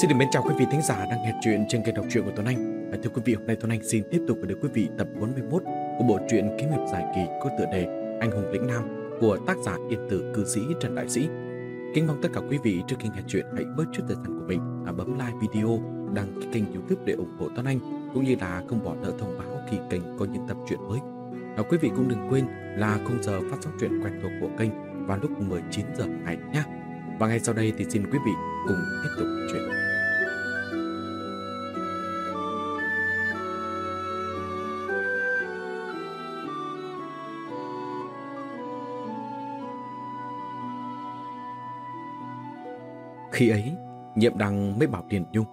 Xin được mến chào quý vị thính giả đang nghe chuyện trên kênh đọc truyện của Tuấn Anh. và thưa quý vị, hôm nay Tuấn Anh xin tiếp tục gửi đến quý vị tập 41 của bộ truyện kiếm hiệp dài kỳ có tựa đề Anh hùng lĩnh nam của tác giả yên tử cư sĩ Trần Đại Sĩ. Kính mong tất cả quý vị trước khi nghe chuyện hãy bớt chút thời gian của mình và bấm like video, đăng ký kênh YouTube để ủng hộ Tuấn Anh cũng như là không bỏ lỡ thông báo khi kênh có những tập truyện mới. và quý vị cũng đừng quên là khung giờ phát sóng truyện quen thuộc của kênh vào lúc 19 giờ ngày nhé. Và ngay sau đây thì xin quý vị cùng tiếp tục chuyện. Khi ấy, nhiệm đăng mới bảo Điền Nhung.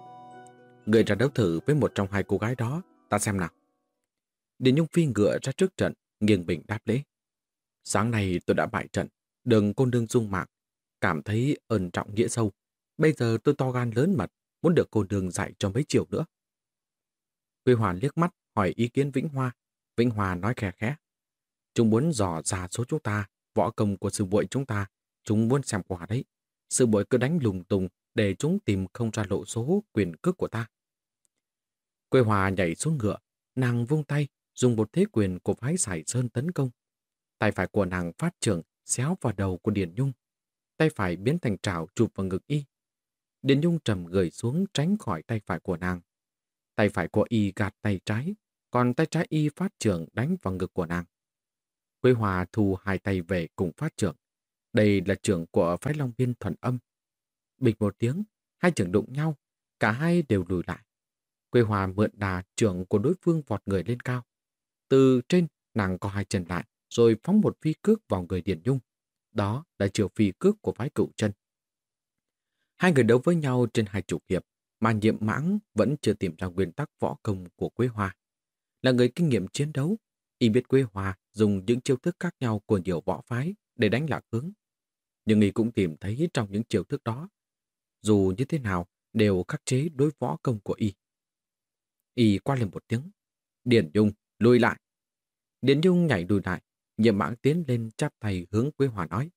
Người ra đấu thử với một trong hai cô gái đó, ta xem nào. Điền Nhung phi ngựa ra trước trận, nghiêng bình đáp lễ. Sáng nay tôi đã bại trận, đừng cô nương dung mạng, cảm thấy ơn trọng nghĩa sâu. Bây giờ tôi to gan lớn mật, muốn được cô nương dạy cho mấy chiều nữa. Quy Hoàn liếc mắt hỏi ý kiến Vĩnh Hoa. Vĩnh Hoa nói khè khẽ. Chúng muốn dò ra số chúng ta, võ công của sư bội chúng ta. Chúng muốn xem quả đấy. Sư bội cứ đánh lùng tùng để chúng tìm không ra lộ số quyền cước của ta. Quê Hòa nhảy xuống ngựa, nàng vung tay, dùng một thế quyền của phái sải sơn tấn công. Tay phải của nàng phát trưởng, xéo vào đầu của Điền Nhung. Tay phải biến thành trào chụp vào ngực y. Điền Nhung trầm gửi xuống tránh khỏi tay phải của nàng. Tay phải của y gạt tay trái, còn tay trái y phát trưởng đánh vào ngực của nàng. Quế Hòa thu hai tay về cùng phát trưởng. Đây là trưởng của phái Long Biên thuần âm. bình một tiếng, hai trưởng đụng nhau, cả hai đều lùi lại. Quế Hòa mượn đà trưởng của đối phương vọt người lên cao. Từ trên, nàng có hai chân lại, rồi phóng một phi cước vào người Điền Nhung. Đó là chiều phi cước của phái cựu chân. Hai người đấu với nhau trên hai chục hiệp, mà nhiệm mãng vẫn chưa tìm ra nguyên tắc võ công của Quế Hoa. Là người kinh nghiệm chiến đấu, y biết Quế Hoa dùng những chiêu thức khác nhau của nhiều võ phái để đánh lạc hướng. Nhưng y cũng tìm thấy trong những chiêu thức đó, dù như thế nào đều khắc chế đối võ công của y. Y qua lên một tiếng, Điền Dung lùi lại. Điền Dung nhảy lùi lại, nhiệm mãng tiến lên chắp tay hướng Quế Hòa nói.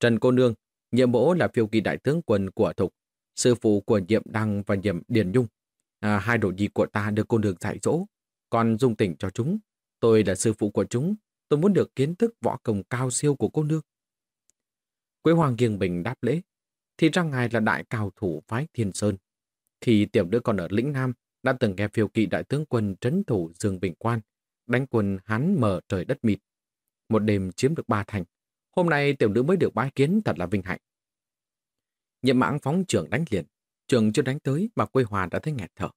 Trần cô nương, nhiệm mỗ là phiêu kỳ đại tướng quân của Thục, sư phụ của nhiệm đăng và nhiệm Điền Dung À, hai đồ nhi của ta được cô nương dạy dỗ, còn dung tỉnh cho chúng. Tôi là sư phụ của chúng, tôi muốn được kiến thức võ công cao siêu của cô nương. Quế Hoàng nghiêng bình đáp lễ, thì ra ngài là đại cao thủ phái Thiên Sơn. Khi tiểu nữ còn ở lĩnh Nam, đã từng nghe phiêu kỵ đại tướng quân trấn thủ Dương Bình Quan, đánh quân hắn mở trời đất mịt. Một đêm chiếm được ba thành. Hôm nay tiểu nữ mới được bái kiến thật là vinh hạnh. Nhiệm mãng phóng trưởng đánh liền. Trường chưa đánh tới mà quê hòa đã thấy nghẹt thở.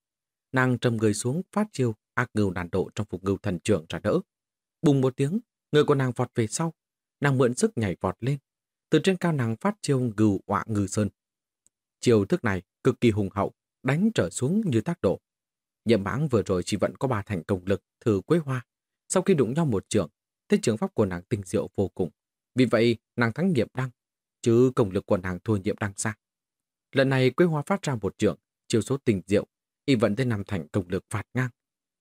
Nàng trầm người xuống phát chiêu ác ngưu đàn độ trong phục ngưu thần trưởng trả đỡ. Bùng một tiếng, người của nàng vọt về sau. Nàng mượn sức nhảy vọt lên. Từ trên cao nàng phát chiêu gừu ọa ngư sơn. Chiêu thức này cực kỳ hùng hậu, đánh trở xuống như tác độ. Nhiệm mãng vừa rồi chỉ vẫn có ba thành công lực thử quế hoa. Sau khi đụng nhau một trường, thế trường pháp của nàng tinh diệu vô cùng. Vì vậy, nàng thắng nhiệm đăng, chứ công lực của nàng thua nhiệm đăng xa. Lần này quế hoa phát ra một trường, chiêu số tình diệu, y vẫn tới nằm thành công lực phạt ngang.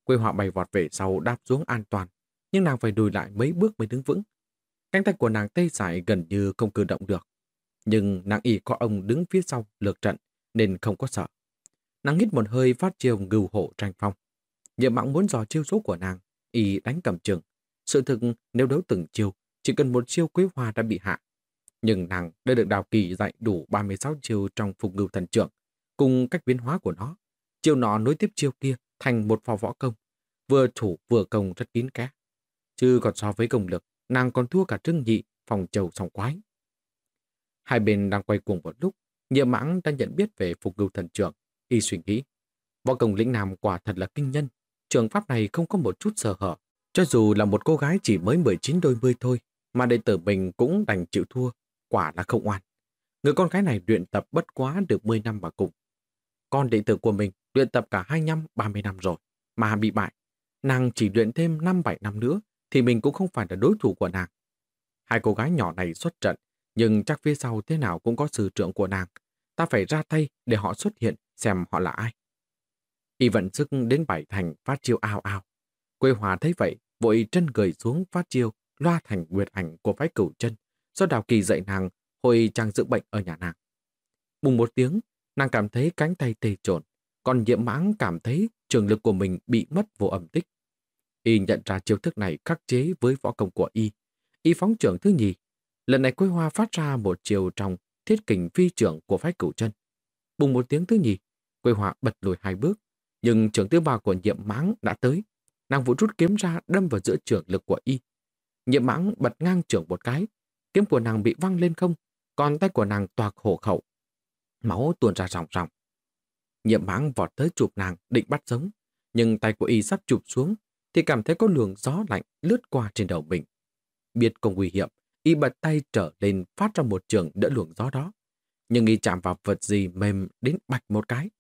Quế hoa bay vọt về sau đáp xuống an toàn, nhưng nàng phải đùi lại mấy bước mới đứng vững. Cánh tay của nàng tê dại gần như không cử động được. Nhưng nàng y có ông đứng phía sau lược trận nên không có sợ. Nàng hít một hơi phát chiêu ngưu hộ tranh phong. Nhiệm mạng muốn dò chiêu số của nàng, y đánh cầm trường. Sự thực nếu đấu từng chiêu, chỉ cần một chiêu quế hoa đã bị hạ. Nhưng nàng đã được Đào Kỳ dạy đủ 36 chiêu trong phục ngưu thần trưởng, cùng cách biến hóa của nó. Chiêu nó nối tiếp chiêu kia thành một phò võ công, vừa thủ vừa công rất kín kẽ. Chứ còn so với công lực, nàng còn thua cả Trương nhị, phòng trầu sòng quái. Hai bên đang quay cuồng một lúc, nhiệm mãng đã nhận biết về phục ngưu thần trưởng, y suy nghĩ. Võ công lĩnh nam quả thật là kinh nhân, trường pháp này không có một chút sơ hở. Cho dù là một cô gái chỉ mới 19 đôi mươi thôi, mà đệ tử mình cũng đành chịu thua, quả là không oan. Người con gái này luyện tập bất quá được 10 năm mà cùng. Con đệ tử của mình luyện tập cả 25, 30 năm rồi, mà bị bại. Nàng chỉ luyện thêm 5-7 năm nữa, thì mình cũng không phải là đối thủ của nàng. Hai cô gái nhỏ này xuất trận, nhưng chắc phía sau thế nào cũng có sự trưởng của nàng. Ta phải ra tay để họ xuất hiện, xem họ là ai. Y vận sức đến bảy thành phát chiêu ao ao. Quê Hòa thấy vậy, vội chân gửi xuống phát chiêu, loa thành nguyệt ảnh của phái cửu chân, do Đào Kỳ dạy nàng hồi chàng dưỡng bệnh ở nhà nàng. Bùng một tiếng, Nàng cảm thấy cánh tay tê trộn, còn nhiễm mãng cảm thấy trường lực của mình bị mất vô âm tích. Y nhận ra chiêu thức này khắc chế với võ công của Y. Y phóng trưởng thứ nhì. Lần này Quế Hoa phát ra một chiều trong thiết kình phi trưởng của phái cửu chân. Bùng một tiếng thứ nhì, Quế Hoa bật lùi hai bước, nhưng trưởng thứ ba của nhiệm mãng đã tới. Nàng vũ rút kiếm ra đâm vào giữa trưởng lực của Y. Nhiệm mãng bật ngang trưởng một cái, kiếm của nàng bị văng lên không, còn tay của nàng toạc hổ khẩu. Máu tuôn ra ròng ròng. Nhiệm mãng vọt tới chụp nàng, định bắt sống, nhưng tay của y sắp chụp xuống, thì cảm thấy có luồng gió lạnh lướt qua trên đầu mình. Biết không nguy hiểm, y bật tay trở lên phát ra một trường đỡ luồng gió đó. Nhưng y chạm vào vật gì mềm đến bạch một cái.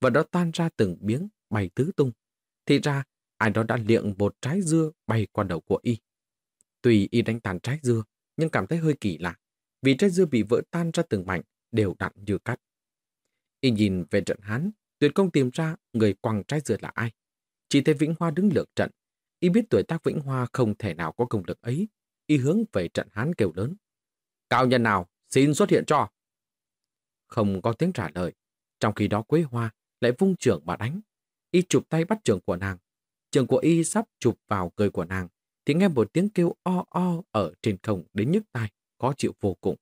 Vật đó tan ra từng miếng, bay tứ tung. Thì ra, ai đó đã liệng một trái dưa bay qua đầu của y. Tùy y đánh tàn trái dưa, nhưng cảm thấy hơi kỳ lạ, vì trái dưa bị vỡ tan ra từng mảnh, đều đặn như cắt. Y nhìn về trận Hán, tuyệt công tìm ra người quăng trái dưa là ai. Chỉ thấy Vĩnh Hoa đứng lược trận. Y biết tuổi tác Vĩnh Hoa không thể nào có công lực ấy. Y hướng về trận Hán kêu lớn. Cao nhân nào, xin xuất hiện cho. Không có tiếng trả lời. Trong khi đó Quế Hoa lại vung trưởng mà đánh. Y chụp tay bắt trường của nàng. Trường của Y sắp chụp vào cười của nàng thì nghe một tiếng kêu o o ở trên không đến nhức tai, khó chịu vô cùng.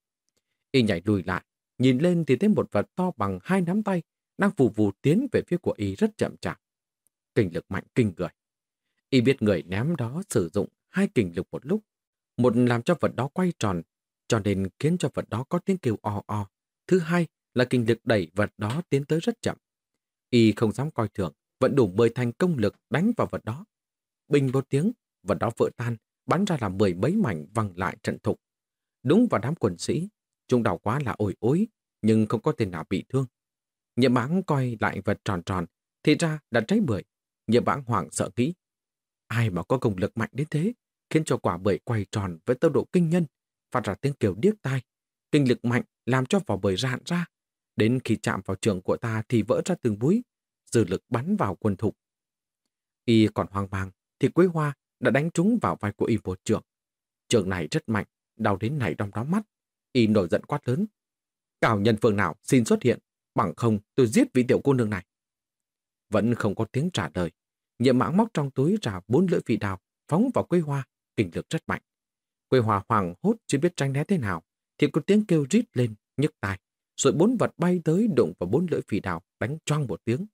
Y nhảy lùi lại, nhìn lên thì thấy một vật to bằng hai nắm tay đang vù vù tiến về phía của Y rất chậm chạp. Kinh lực mạnh kinh người. Y biết người ném đó sử dụng hai kinh lực một lúc. Một làm cho vật đó quay tròn, cho nên khiến cho vật đó có tiếng kêu o o. Thứ hai là kinh lực đẩy vật đó tiến tới rất chậm. Y không dám coi thường, vẫn đủ mười thành công lực đánh vào vật đó. Bình một tiếng, vật đó vỡ tan, bắn ra làm mười mấy mảnh văng lại trận thục. Đúng vào đám quần sĩ, chúng đào quá là ôi ối, nhưng không có tên nào bị thương. Nhiệm báng coi lại vật tròn tròn, thì ra đã cháy bưởi. Nhiệm báng hoảng sợ nghĩ. Ai mà có công lực mạnh đến thế, khiến cho quả bưởi quay tròn với tốc độ kinh nhân, phát ra tiếng kêu điếc tai. Kinh lực mạnh làm cho vỏ bưởi rạn ra. Đến khi chạm vào trường của ta thì vỡ ra từng búi, dư lực bắn vào quân thục. Y còn hoang mang, thì Quế Hoa đã đánh trúng vào vai của y một trường. Trường này rất mạnh, đau đến nảy đong đóm mắt. Y nổi giận quát lớn. Cảo nhân phương nào xin xuất hiện, bằng không tôi giết vị tiểu cô nương này. Vẫn không có tiếng trả lời. Nhiệm mãng móc trong túi ra bốn lưỡi vị đào, phóng vào quê hoa, kinh lực rất mạnh. Quê hoa hoàng hốt chưa biết tranh né thế nào, thì có tiếng kêu rít lên, nhức tai. Rồi bốn vật bay tới đụng vào bốn lưỡi phì đào, đánh choang một tiếng.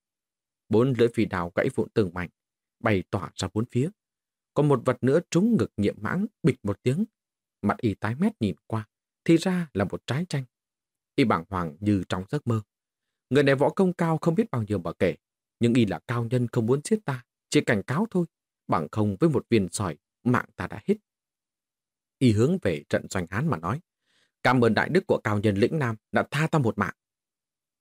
Bốn lưỡi phì đào gãy vụn từng mảnh, bay tỏa ra bốn phía. Còn một vật nữa trúng ngực nhiệm mãng, bịch một tiếng. Mặt y tái mét nhìn qua, thì ra là một trái chanh. Y bảng hoàng như trong giấc mơ. Người này võ công cao không biết bao nhiêu mà kể, nhưng y là cao nhân không muốn giết ta, chỉ cảnh cáo thôi, bằng không với một viên sỏi, mạng ta đã hết. Y hướng về trận doanh án mà nói, cảm ơn đại đức của cao nhân lĩnh Nam đã tha ta một mạng.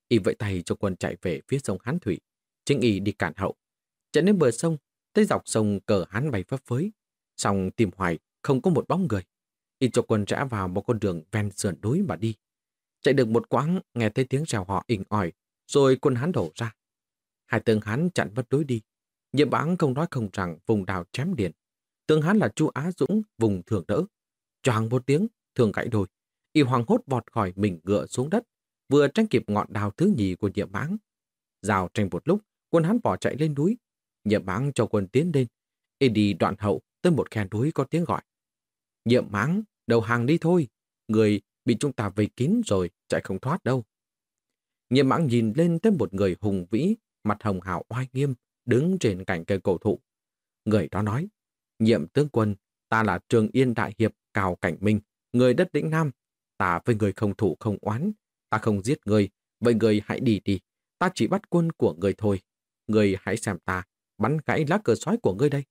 Y vẫy tay cho quân chạy về phía sông Hán Thủy, chính y đi cản hậu. Chạy đến bờ sông, tới dọc sông cờ hán bay phấp phới, xong tìm hoài không có một bóng người. Y cho quân rẽ vào một con đường ven sườn núi mà đi. Chạy được một quãng, nghe thấy tiếng rèo họ inh ỏi, rồi quân hán đổ ra. Hai tướng hán chặn vất đối đi. Nhiệm báng không nói không rằng vùng đào chém điện. Tướng hán là chu Á Dũng, vùng thường đỡ. Choàng một tiếng, thường gãy đôi. Y hoàng hốt vọt khỏi mình ngựa xuống đất, vừa tranh kịp ngọn đào thứ nhì của nhiệm báng. Rào tranh một lúc, quân hán bỏ chạy lên núi. Nhiệm báng cho quân tiến lên. Y đi đoạn hậu tới một khe núi có tiếng gọi. Nhiệm Báng đầu hàng đi thôi. Người bị chúng ta vây kín rồi, chạy không thoát đâu. Nhiệm mãng nhìn lên tới một người hùng vĩ, mặt hồng hào oai nghiêm, đứng trên cạnh cây cổ thụ. Người đó nói, nhiệm tướng quân, ta là trường yên đại hiệp Cào Cảnh Minh, người đất lĩnh Nam. Ta với người không thủ không oán, ta không giết người, vậy người hãy đi đi, ta chỉ bắt quân của người thôi. Người hãy xem ta, bắn gãy lá cờ sói của ngươi đây.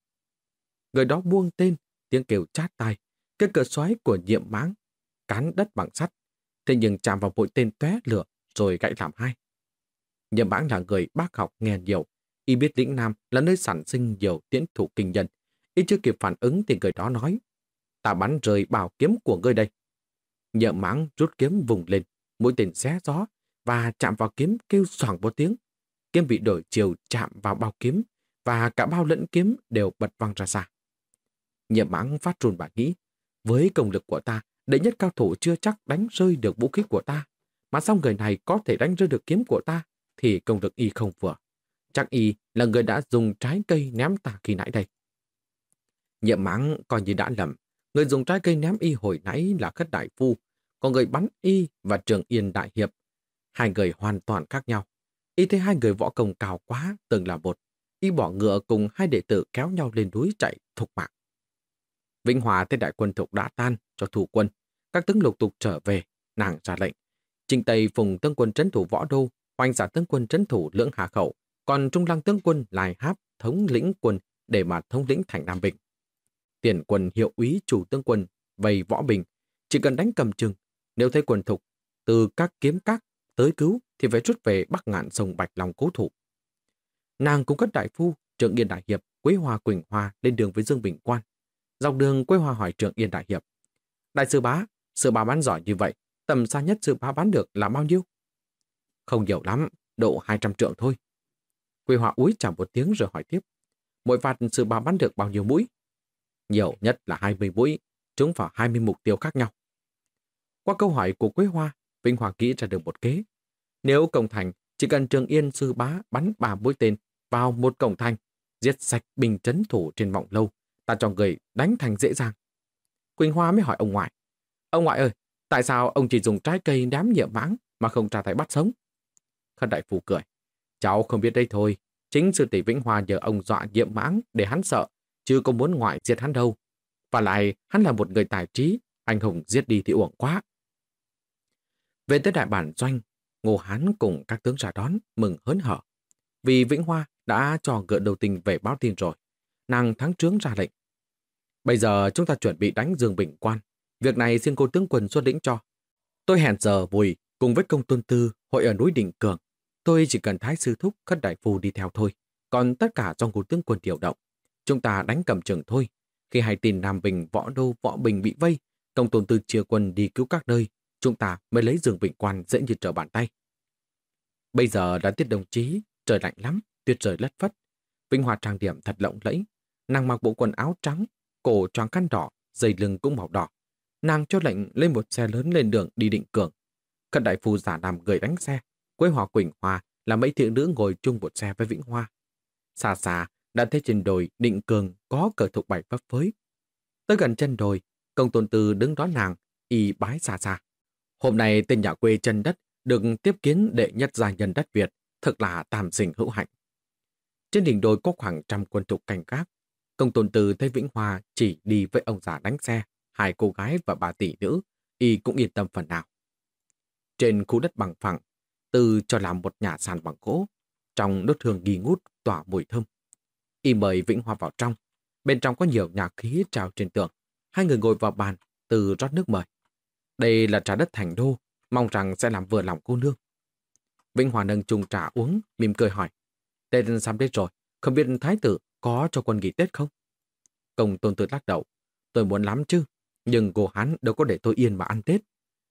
Người đó buông tên, tiếng kêu chát tai, cái cờ sói của nhiệm máng, cán đất bằng sắt, thế nhưng chạm vào mũi tên tóe lửa rồi gãy làm hai. Nhiệm mãng là người bác học nghe nhiều, y biết lĩnh Nam là nơi sản sinh nhiều tiễn thủ kinh nhân. Y chưa kịp phản ứng thì người đó nói, ta bắn rơi bảo kiếm của ngươi đây. Nhậm mãng rút kiếm vùng lên, mũi tên xé gió và chạm vào kiếm kêu xoảng một tiếng. Kiếm bị đổi chiều chạm vào bao kiếm và cả bao lẫn kiếm đều bật văng ra xa. Nhậm mãng phát run bà nghĩ, với công lực của ta, đệ nhất cao thủ chưa chắc đánh rơi được vũ khí của ta. mà sau người này có thể đánh rơi được kiếm của ta, thì công lực y không vừa. Chắc y là người đã dùng trái cây ném ta khi nãy đây. Nhiệm mãng coi như đã lầm. Người dùng trái cây ném y hồi nãy là khất đại phu, còn người bắn y và trường yên đại hiệp. Hai người hoàn toàn khác nhau. Y thấy hai người võ công cao quá, từng là một. Y bỏ ngựa cùng hai đệ tử kéo nhau lên núi chạy thục mạng. Vĩnh Hòa thấy đại quân thục đã tan cho thủ quân. Các tướng lục tục trở về, nàng ra lệnh. Trình Tây phùng tướng quân trấn thủ võ đô, hoành giả tướng quân trấn thủ lưỡng hà khẩu, còn trung lăng tướng quân lại háp thống lĩnh quân để mà thống lĩnh thành Nam Bình. Tiền quân hiệu úy chủ tướng quân vây võ bình, chỉ cần đánh cầm chừng, nếu thấy quần thục, từ các kiếm các tới cứu thì phải rút về bắc ngạn sông Bạch Long cố thủ. Nàng cũng cất đại phu, trưởng Yên Đại Hiệp, Quế Hoa Quỳnh Hoa lên đường với Dương Bình Quan. Dọc đường Quế Hoa hỏi trưởng Yên Đại Hiệp. Đại sư bá, sư bá bán giỏi như vậy, tầm xa nhất sư bá bán được là bao nhiêu? Không nhiều lắm, độ 200 trượng thôi. Quỳ Hoa úi chào một tiếng rồi hỏi tiếp. Mỗi vạt sư bá bắn được bao nhiêu mũi? Nhiều nhất là 20 mũi, trúng vào 20 mục tiêu khác nhau. Qua câu hỏi của Quế Hoa, Vinh Hoàng nghĩ ra được một kế. Nếu cổng thành, chỉ cần Trường Yên sư bá bắn ba mũi tên vào một cổng thành, giết sạch bình trấn thủ trên vọng lâu, ta cho người đánh thành dễ dàng. Quỳnh Hoa mới hỏi ông ngoại. Ông ngoại ơi, tại sao ông chỉ dùng trái cây đám nhiệm mãng mà không trả tay bắt sống? Khân đại Phù cười. Cháu không biết đây thôi. Chính sư tỷ Vĩnh Hoa nhờ ông dọa nhiệm mãng để hắn sợ, chứ không muốn ngoại giết hắn đâu. Và lại, hắn là một người tài trí, anh hùng giết đi thì uổng quá. Về tới đại bản doanh, Ngô Hán cùng các tướng ra đón, mừng hớn hở. Vì Vĩnh Hoa đã cho ngựa đầu tình về báo tin rồi. Nàng thắng trướng ra lệnh. Bây giờ chúng ta chuẩn bị đánh Dương Bình Quan. Việc này xin cô tướng quân xuất lĩnh cho. Tôi hẹn giờ bùi cùng với công tuân tư hội ở núi Định Cường. Tôi chỉ cần thái sư thúc khất đại phu đi theo thôi. Còn tất cả do cô tướng quân điều động. Chúng ta đánh cầm trường thôi. Khi hai tin Nam Bình, Võ Đô, Võ Bình bị vây, công tôn tư chia quân đi cứu các nơi, chúng ta mới lấy giường bình quan dễ như trở bàn tay. Bây giờ đã tiết đồng chí, trời lạnh lắm, tuyết rời lất phất. Vinh Hoa trang điểm thật lộng lẫy. Nàng mặc bộ quần áo trắng, cổ tròn khăn đỏ, dây lưng cũng màu đỏ. Nàng cho lệnh lên một xe lớn lên đường đi định cường. Cận đại phu giả làm người đánh xe. Quế Hòa Quỳnh Hoa là mấy thiện nữ ngồi chung một xe với Vĩnh Hoa. Xa xa, đã thấy trên đồi định cường có cờ thục bảy pháp phới. Tới gần chân đồi, công tôn tư đứng đó nàng, y bái xa xa. Hôm nay tên nhà quê chân đất được tiếp kiến đệ nhất gia nhân đất Việt, thật là tam sinh hữu hạnh. Trên đỉnh đồi có khoảng trăm quân trục canh gác. Công tôn tư thấy Vĩnh Hoa chỉ đi với ông già đánh xe, hai cô gái và bà tỷ nữ, y cũng yên tâm phần nào. Trên khu đất bằng phẳng, từ cho làm một nhà sàn bằng gỗ, trong đốt hương nghi ngút tỏa mùi thơm. Y mời Vĩnh Hoa vào trong, bên trong có nhiều nhà khí trào trên tường. Hai người ngồi vào bàn, Từ rót nước mời. Đây là trà đất thành đô, mong rằng sẽ làm vừa lòng cô nương. Vĩnh Hòa nâng chung trà uống, mỉm cười hỏi. Tên xăm Tết rồi, không biết thái tử có cho quân nghỉ Tết không? Công tôn tử lắc đầu. Tôi muốn lắm chứ, nhưng cô hắn đâu có để tôi yên mà ăn Tết.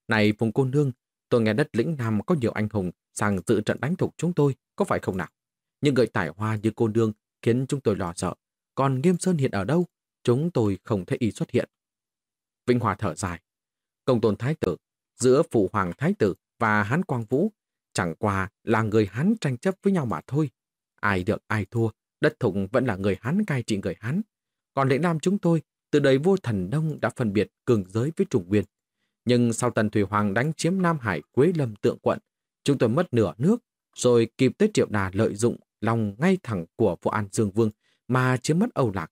Này phùng cô nương, tôi nghe đất lĩnh Nam có nhiều anh hùng sang dự trận đánh thục chúng tôi, có phải không nào? Nhưng người tài hoa như cô nương khiến chúng tôi lo sợ. Còn Nghiêm Sơn hiện ở đâu? Chúng tôi không thấy y xuất hiện. Vĩnh Hòa thở dài công tôn thái tử, giữa phụ hoàng thái tử và hán quang vũ, chẳng qua là người hán tranh chấp với nhau mà thôi. Ai được ai thua, đất thục vẫn là người hán cai trị người hán. Còn lĩnh nam chúng tôi, từ đời vua thần đông đã phân biệt cường giới với trùng nguyên. Nhưng sau tần Thủy Hoàng đánh chiếm Nam Hải Quế Lâm tượng quận, chúng tôi mất nửa nước, rồi kịp tới triệu đà lợi dụng lòng ngay thẳng của phụ An Dương Vương mà chiếm mất Âu Lạc.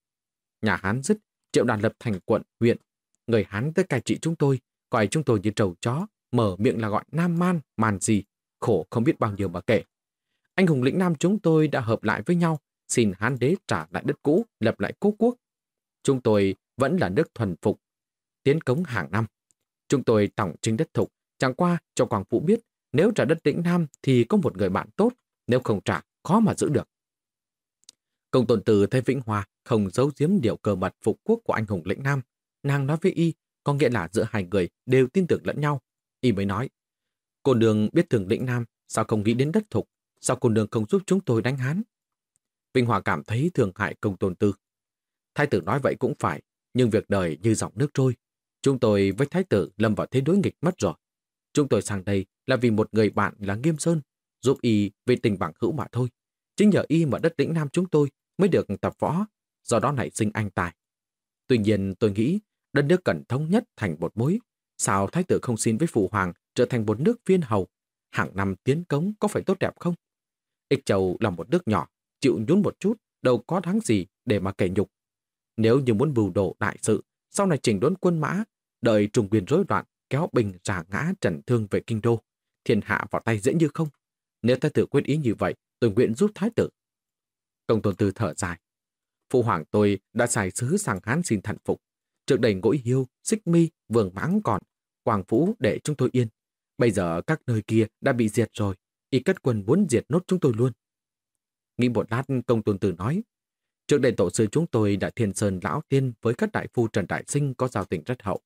Nhà Hán dứt, triệu đà lập thành quận, huyện. Người Hán tới cai trị chúng tôi, coi chúng tôi như trầu chó, mở miệng là gọi nam man, màn gì, khổ không biết bao nhiêu mà kể. Anh hùng lĩnh nam chúng tôi đã hợp lại với nhau, xin hán đế trả lại đất cũ, lập lại cố quốc. Chúng tôi vẫn là nước thuần phục, tiến cống hàng năm. Chúng tôi tổng chính đất thục, chẳng qua cho Quảng Phụ biết, nếu trả đất lĩnh nam thì có một người bạn tốt, nếu không trả, khó mà giữ được. Công tôn từ thấy Vĩnh Hòa không giấu giếm điều cờ mật phục quốc của anh hùng lĩnh nam. Nàng nói với y, có nghĩa là giữa hai người đều tin tưởng lẫn nhau. Y mới nói, cô đường biết thường lĩnh Nam, sao không nghĩ đến đất thục, sao cô đường không giúp chúng tôi đánh Hán? vĩnh Hòa cảm thấy thường hại công tôn tư. Thái tử nói vậy cũng phải, nhưng việc đời như dòng nước trôi. Chúng tôi với thái tử lâm vào thế đối nghịch mất rồi. chúng tôi sang đây là vì một người bạn là Nghiêm Sơn, giúp y về tình bằng hữu mà thôi. Chính nhờ y mà đất lĩnh Nam chúng tôi mới được tập võ, do đó nảy sinh anh tài. Tuy nhiên tôi nghĩ đất nước cần thống nhất thành một mối. Sao thái tử không xin với phụ hoàng trở thành một nước viên hầu? Hàng năm tiến cống có phải tốt đẹp không? Ích Châu là một nước nhỏ, chịu nhún một chút, đâu có đáng gì để mà kể nhục. Nếu như muốn bù đổ đại sự, sau này chỉnh đốn quân mã, đợi trùng quyền rối loạn, kéo bình giả ngã trần thương về kinh đô, thiên hạ vào tay dễ như không. Nếu thái tử quyết ý như vậy, tôi nguyện giúp thái tử. Công tôn tư thở dài. Phụ hoàng tôi đã xài sứ sang Hán xin thần phục. Trước đây ngỗi hiêu, xích mi, vườn mãng còn, quảng vũ để chúng tôi yên. Bây giờ các nơi kia đã bị diệt rồi, y cất quân muốn diệt nốt chúng tôi luôn. Nghĩ một lát công tôn tử nói, trước đây tổ sư chúng tôi đã thiên sơn lão tiên với các đại phu Trần Đại Sinh có giao tình rất hậu.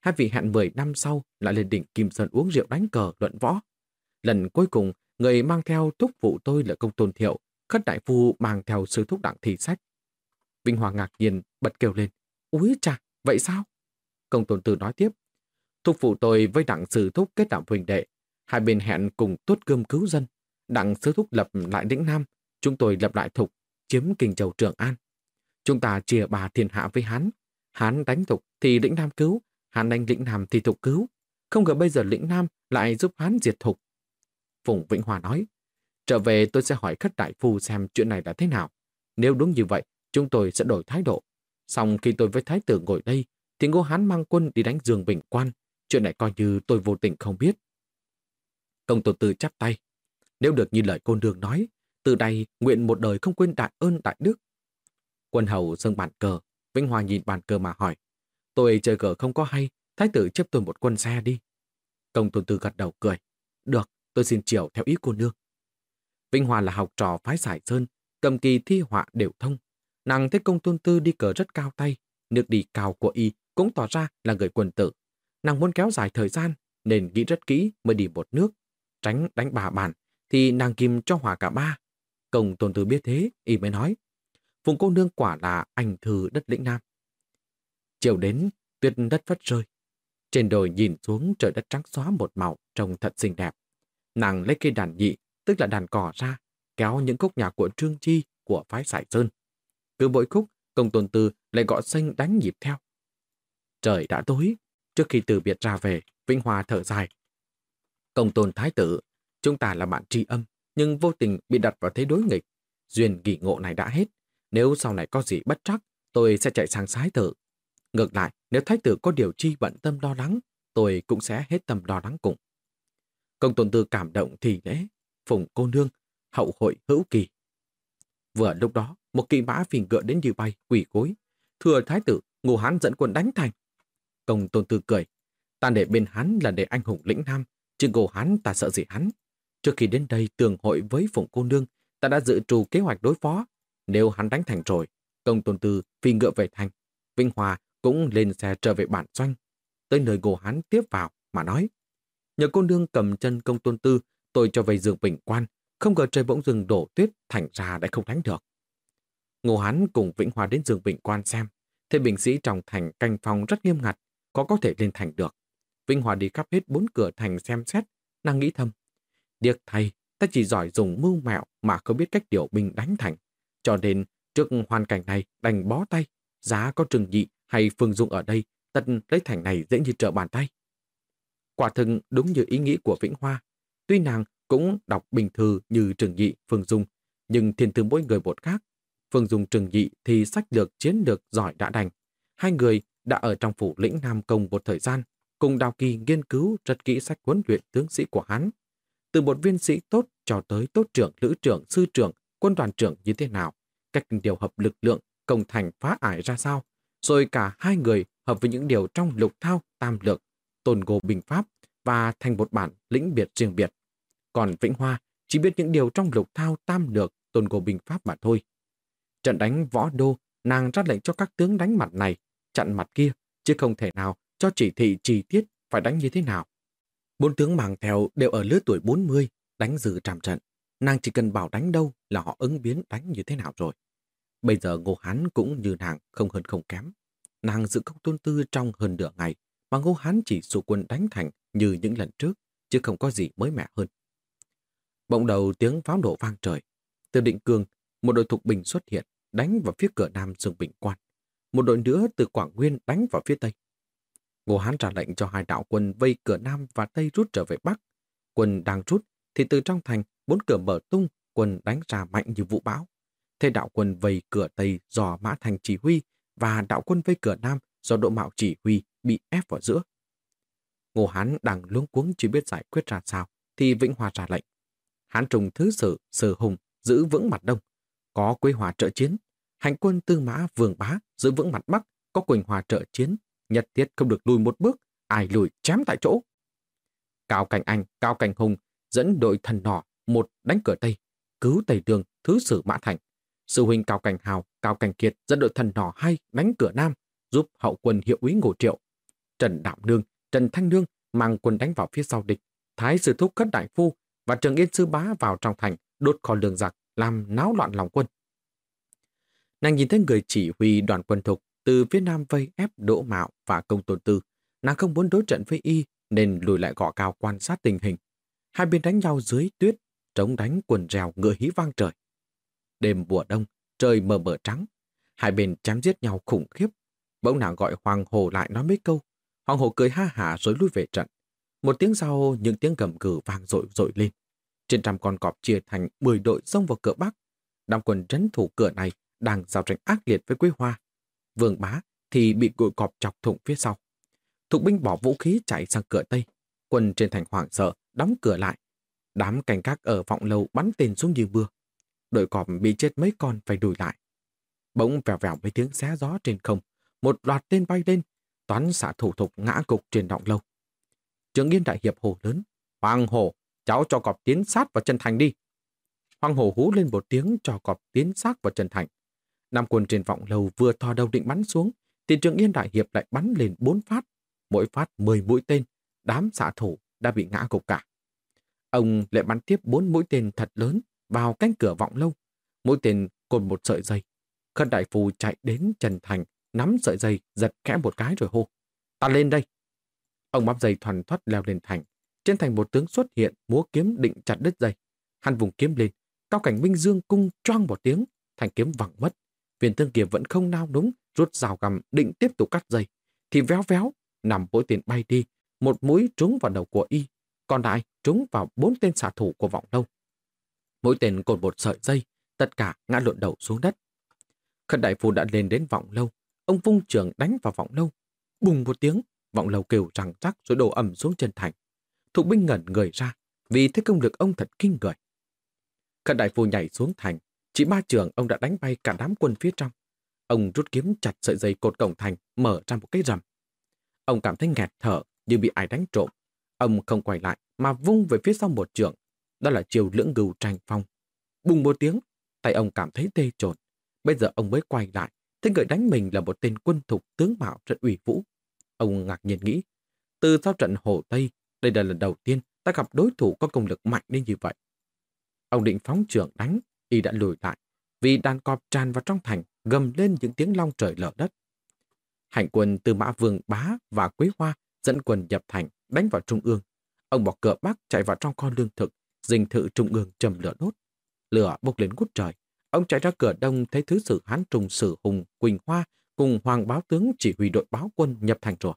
Hai vị hẹn 10 năm sau lại lên đỉnh Kim Sơn uống rượu đánh cờ luận võ. Lần cuối cùng, người mang theo thúc phụ tôi là công tôn thiệu, khất đại phu mang theo sư thúc đặng thi sách. Vinh Hoàng ngạc nhiên bật kêu lên, úi chà, vậy sao? Công tôn tử nói tiếp, thúc phụ tôi với đặng sư thúc kết đạo huỳnh đệ, hai bên hẹn cùng tốt cơm cứu dân. Đặng sư thúc lập lại lĩnh Nam, chúng tôi lập lại thục, chiếm kinh châu Trường An. Chúng ta chia bà thiên hạ với hắn. Hắn đánh thục thì lĩnh Nam cứu, hắn đánh lĩnh Nam thì thục cứu. Không ngờ bây giờ lĩnh Nam lại giúp hắn diệt thục. Phùng Vĩnh Hòa nói, trở về tôi sẽ hỏi khất đại phu xem chuyện này là thế nào. Nếu đúng như vậy, chúng tôi sẽ đổi thái độ. Xong khi tôi với thái tử ngồi đây, thì Ngô Hán mang quân đi đánh giường Bình Quan. Chuyện này coi như tôi vô tình không biết. Công tổ tư chắp tay. Nếu được như lời cô đường nói, từ đây nguyện một đời không quên đại ơn đại đức. Quân hầu dâng bàn cờ, Vĩnh Hòa nhìn bàn cờ mà hỏi. Tôi chơi cờ không có hay, thái tử chấp tôi một quân xe đi. Công tôn tư gật đầu cười. Được, tôi xin chiều theo ý cô nương. Vinh Hòa là học trò phái giải sơn, cầm kỳ thi họa đều thông. Nàng thấy công tôn tư đi cờ rất cao tay, nước đi cao của y cũng tỏ ra là người quân tử. Nàng muốn kéo dài thời gian, nên nghĩ rất kỹ mới đi một nước. Tránh đánh bà bàn, thì nàng kìm cho hòa cả ba. Công tôn tư biết thế, y mới nói. Phùng cô nương quả là anh thư đất lĩnh Nam. Chiều đến, tuyết đất phất rơi. Trên đồi nhìn xuống trời đất trắng xóa một màu trông thật xinh đẹp. Nàng lấy cây đàn nhị, tức là đàn cỏ ra, kéo những khúc nhạc của Trương Chi của phái Sải Sơn. Cứ mỗi khúc, công tôn tư lại gọi xanh đánh nhịp theo. Trời đã tối, trước khi từ biệt ra về, vĩnh Hòa thở dài. Công tôn thái tử, chúng ta là bạn tri âm, nhưng vô tình bị đặt vào thế đối nghịch. Duyên kỳ ngộ này đã hết. Nếu sau này có gì bất trắc, tôi sẽ chạy sang sái tử. Ngược lại, nếu thái tử có điều chi bận tâm lo lắng, tôi cũng sẽ hết tâm lo lắng cùng. Công tôn tư cảm động thì lễ, phùng cô nương, hậu hội hữu kỳ. Vừa lúc đó, một kỵ mã phình ngựa đến như bay, quỷ gối. Thừa thái tử, ngô hán dẫn quân đánh thành. Công tôn tư cười. Ta để bên hắn là để anh hùng lĩnh nam, chứ ngô hán ta sợ gì hắn. Trước khi đến đây tường hội với phụng cô nương, ta đã dự trù kế hoạch đối phó. Nếu hắn đánh thành rồi, công tôn tư phi ngựa về thành. Vinh Hòa cũng lên xe trở về bản doanh. Tới nơi ngô hắn tiếp vào mà nói. Nhờ cô nương cầm chân công tôn tư, tôi cho về giường bình quan, không ngờ trời bỗng rừng đổ tuyết, thành ra đã không đánh được. Ngô hắn cùng Vĩnh Hòa đến giường bình quan xem, thấy binh sĩ trong thành canh phòng rất nghiêm ngặt, có có thể lên thành được. Vĩnh Hòa đi khắp hết bốn cửa thành xem xét, nàng nghĩ thầm. Điếc thầy, ta chỉ giỏi dùng mưu mẹo mà không biết cách điều binh đánh thành. Cho nên, trước hoàn cảnh này đành bó tay, giá có trừng nhị hay phương dung ở đây, tận lấy thành này dễ như trở bàn tay. Quả thực đúng như ý nghĩ của Vĩnh Hoa. Tuy nàng cũng đọc bình thư như Trừng Nhị, Phương Dung, nhưng thiên thư mỗi người một khác. Phương Dung Trừng Nhị thì sách lược chiến lược giỏi đã đành. Hai người đã ở trong phủ lĩnh Nam Công một thời gian, cùng Đào Kỳ nghiên cứu rất kỹ sách huấn luyện tướng sĩ của hắn. Từ một viên sĩ tốt cho tới tốt trưởng, lữ trưởng, sư trưởng, quân đoàn trưởng như thế nào, cách điều hợp lực lượng, công thành phá ải ra sao, rồi cả hai người hợp với những điều trong lục thao, tam lược, tồn gồ bình pháp và thành một bản lĩnh biệt riêng biệt. Còn Vĩnh Hoa chỉ biết những điều trong lục thao tam lược tồn gồ bình pháp mà thôi. Trận đánh võ đô, nàng ra lệnh cho các tướng đánh mặt này, chặn mặt kia, chứ không thể nào cho chỉ thị chi tiết phải đánh như thế nào. Bốn tướng màng theo đều ở lứa tuổi 40, đánh dự tràm trận. Nàng chỉ cần bảo đánh đâu là họ ứng biến đánh như thế nào rồi. Bây giờ Ngô Hán cũng như nàng không hơn không kém. Nàng giữ công tôn tư trong hơn nửa ngày, mà Ngô Hán chỉ số quân đánh thành như những lần trước, chứ không có gì mới mẻ hơn. Bỗng đầu tiếng pháo nổ vang trời. Từ định cương, một đội thục bình xuất hiện, đánh vào phía cửa nam Dương bình quan. Một đội nữa từ Quảng Nguyên đánh vào phía tây. Ngô Hán ra lệnh cho hai đạo quân vây cửa nam và tây rút trở về bắc. Quân đang rút, thì từ trong thành, bốn cửa mở tung, quân đánh ra mạnh như vũ bão. Thế đạo quân vây cửa tây do Mã Thành chỉ huy và đạo quân vây cửa nam do Độ Mạo chỉ huy bị ép vào giữa. Ngô Hán đang luống cuống chưa biết giải quyết ra sao, thì Vĩnh Hòa ra lệnh. Hán trùng thứ sử, sử hùng, giữ vững mặt đông. Có Quế Hòa trợ chiến. Hành quân Tư Mã Vương Bá giữ vững mặt bắc. Có Quỳnh Hòa trợ chiến. Nhật tiết không được lùi một bước. Ai lùi chém tại chỗ. Cao Cảnh Anh, Cao Cảnh Hùng dẫn đội thần nỏ một đánh cửa Tây. Cứu Tây Đường, thứ sử Mã Thành. Sư huynh Cao Cảnh Hào, Cao Cảnh Kiệt dẫn đội thần nỏ hai đánh cửa Nam giúp hậu quân hiệu úy Ngô Triệu. Trần Đạo Nương, Trần Thanh Nương mang quân đánh vào phía sau địch. Thái sư thúc cất đại phu và Trường Yên Sư Bá vào trong thành đốt kho lương giặc làm náo loạn lòng quân. Nàng nhìn thấy người chỉ huy đoàn quân thục từ phía nam vây ép Đỗ Mạo và Công Tôn Tư. Nàng không muốn đối trận với y nên lùi lại gõ cao quan sát tình hình. Hai bên đánh nhau dưới tuyết, trống đánh quần rèo ngựa hí vang trời. Đêm mùa đông, trời mờ mờ trắng. Hai bên chém giết nhau khủng khiếp. Bỗng nàng gọi Hoàng Hồ lại nói mấy câu. Hoàng Hồ cười ha hả rồi lui về trận. Một tiếng sau, những tiếng gầm gừ vang dội dội lên. Trên trăm con cọp chia thành 10 đội xông vào cửa Bắc. Đám quân trấn thủ cửa này đang giao tranh ác liệt với Quế Hoa. Vương Bá thì bị cụi cọp chọc thủng phía sau. Thục binh bỏ vũ khí chạy sang cửa Tây. Quân trên thành hoảng sợ, đóng cửa lại. Đám cảnh các ở vọng lâu bắn tên xuống như mưa. Đội cọp bị chết mấy con phải đùi lại. Bỗng vèo vèo mấy tiếng xé gió trên không. Một loạt tên bay lên. Toán xạ thủ thục ngã cục trên động lâu. Trưởng Yên Đại Hiệp hồ lớn. Hoàng Hồ, cháu cho cọp tiến sát vào chân thành đi. Hoàng Hồ hú lên một tiếng cho cọp tiến sát vào chân thành. Nam quân trên vọng lầu vừa thò đầu định bắn xuống, thì Trường Yên Đại Hiệp lại bắn lên bốn phát. Mỗi phát 10 mũi tên, đám xạ thủ đã bị ngã gục cả. Ông lại bắn tiếp bốn mũi tên thật lớn vào cánh cửa vọng lâu. Mũi tên cột một sợi dây. Khân Đại Phù chạy đến Trần Thành, nắm sợi dây, giật khẽ một cái rồi hô. Ta lên đây. Ông bắp dây thoàn thoát leo lên thành. Trên thành một tướng xuất hiện, múa kiếm định chặt đứt dây. Hắn vùng kiếm lên, cao cảnh Minh Dương cung choang một tiếng, thành kiếm vẳng mất. Viên tương kia vẫn không nao đúng, rút rào gầm định tiếp tục cắt dây. Thì véo véo, nằm mỗi tiền bay đi, một mũi trúng vào đầu của y, còn lại trúng vào bốn tên xạ thủ của vọng lâu. Mỗi tên cột một sợi dây, tất cả ngã lộn đầu xuống đất. Khẩn đại phu đã lên đến vọng lâu, ông vung trường đánh vào vọng lâu. Bùng một tiếng, Vọng lâu kêu rằng chắc rồi đổ ẩm xuống chân thành. Thục binh ngẩn người ra, vì thế công lực ông thật kinh người. Khẩn đại phu nhảy xuống thành, chỉ ba trường ông đã đánh bay cả đám quân phía trong. Ông rút kiếm chặt sợi dây cột cổng thành, mở ra một cái rầm. Ông cảm thấy nghẹt thở như bị ai đánh trộm. Ông không quay lại mà vung về phía sau một trường. Đó là chiều lưỡng gừu tranh phong. Bùng một tiếng, tay ông cảm thấy tê trồn. Bây giờ ông mới quay lại, thấy người đánh mình là một tên quân thục tướng mạo rất ủy vũ. Ông ngạc nhiên nghĩ, từ sau trận Hồ Tây, đây là lần đầu tiên ta gặp đối thủ có công lực mạnh đến như vậy. Ông định phóng trưởng đánh, y đã lùi lại, vì đàn cọp tràn vào trong thành, gầm lên những tiếng long trời lở đất. Hành quân từ Mã Vương Bá và Quế Hoa dẫn quân nhập thành, đánh vào Trung ương. Ông bỏ cửa bắc chạy vào trong kho lương thực, dình thự Trung ương trầm lửa đốt. Lửa bốc lên ngút trời. Ông chạy ra cửa đông thấy thứ sử Hán Trung Sử Hùng, Quỳnh Hoa cùng Hoàng báo tướng chỉ huy đội báo quân nhập thành rồi.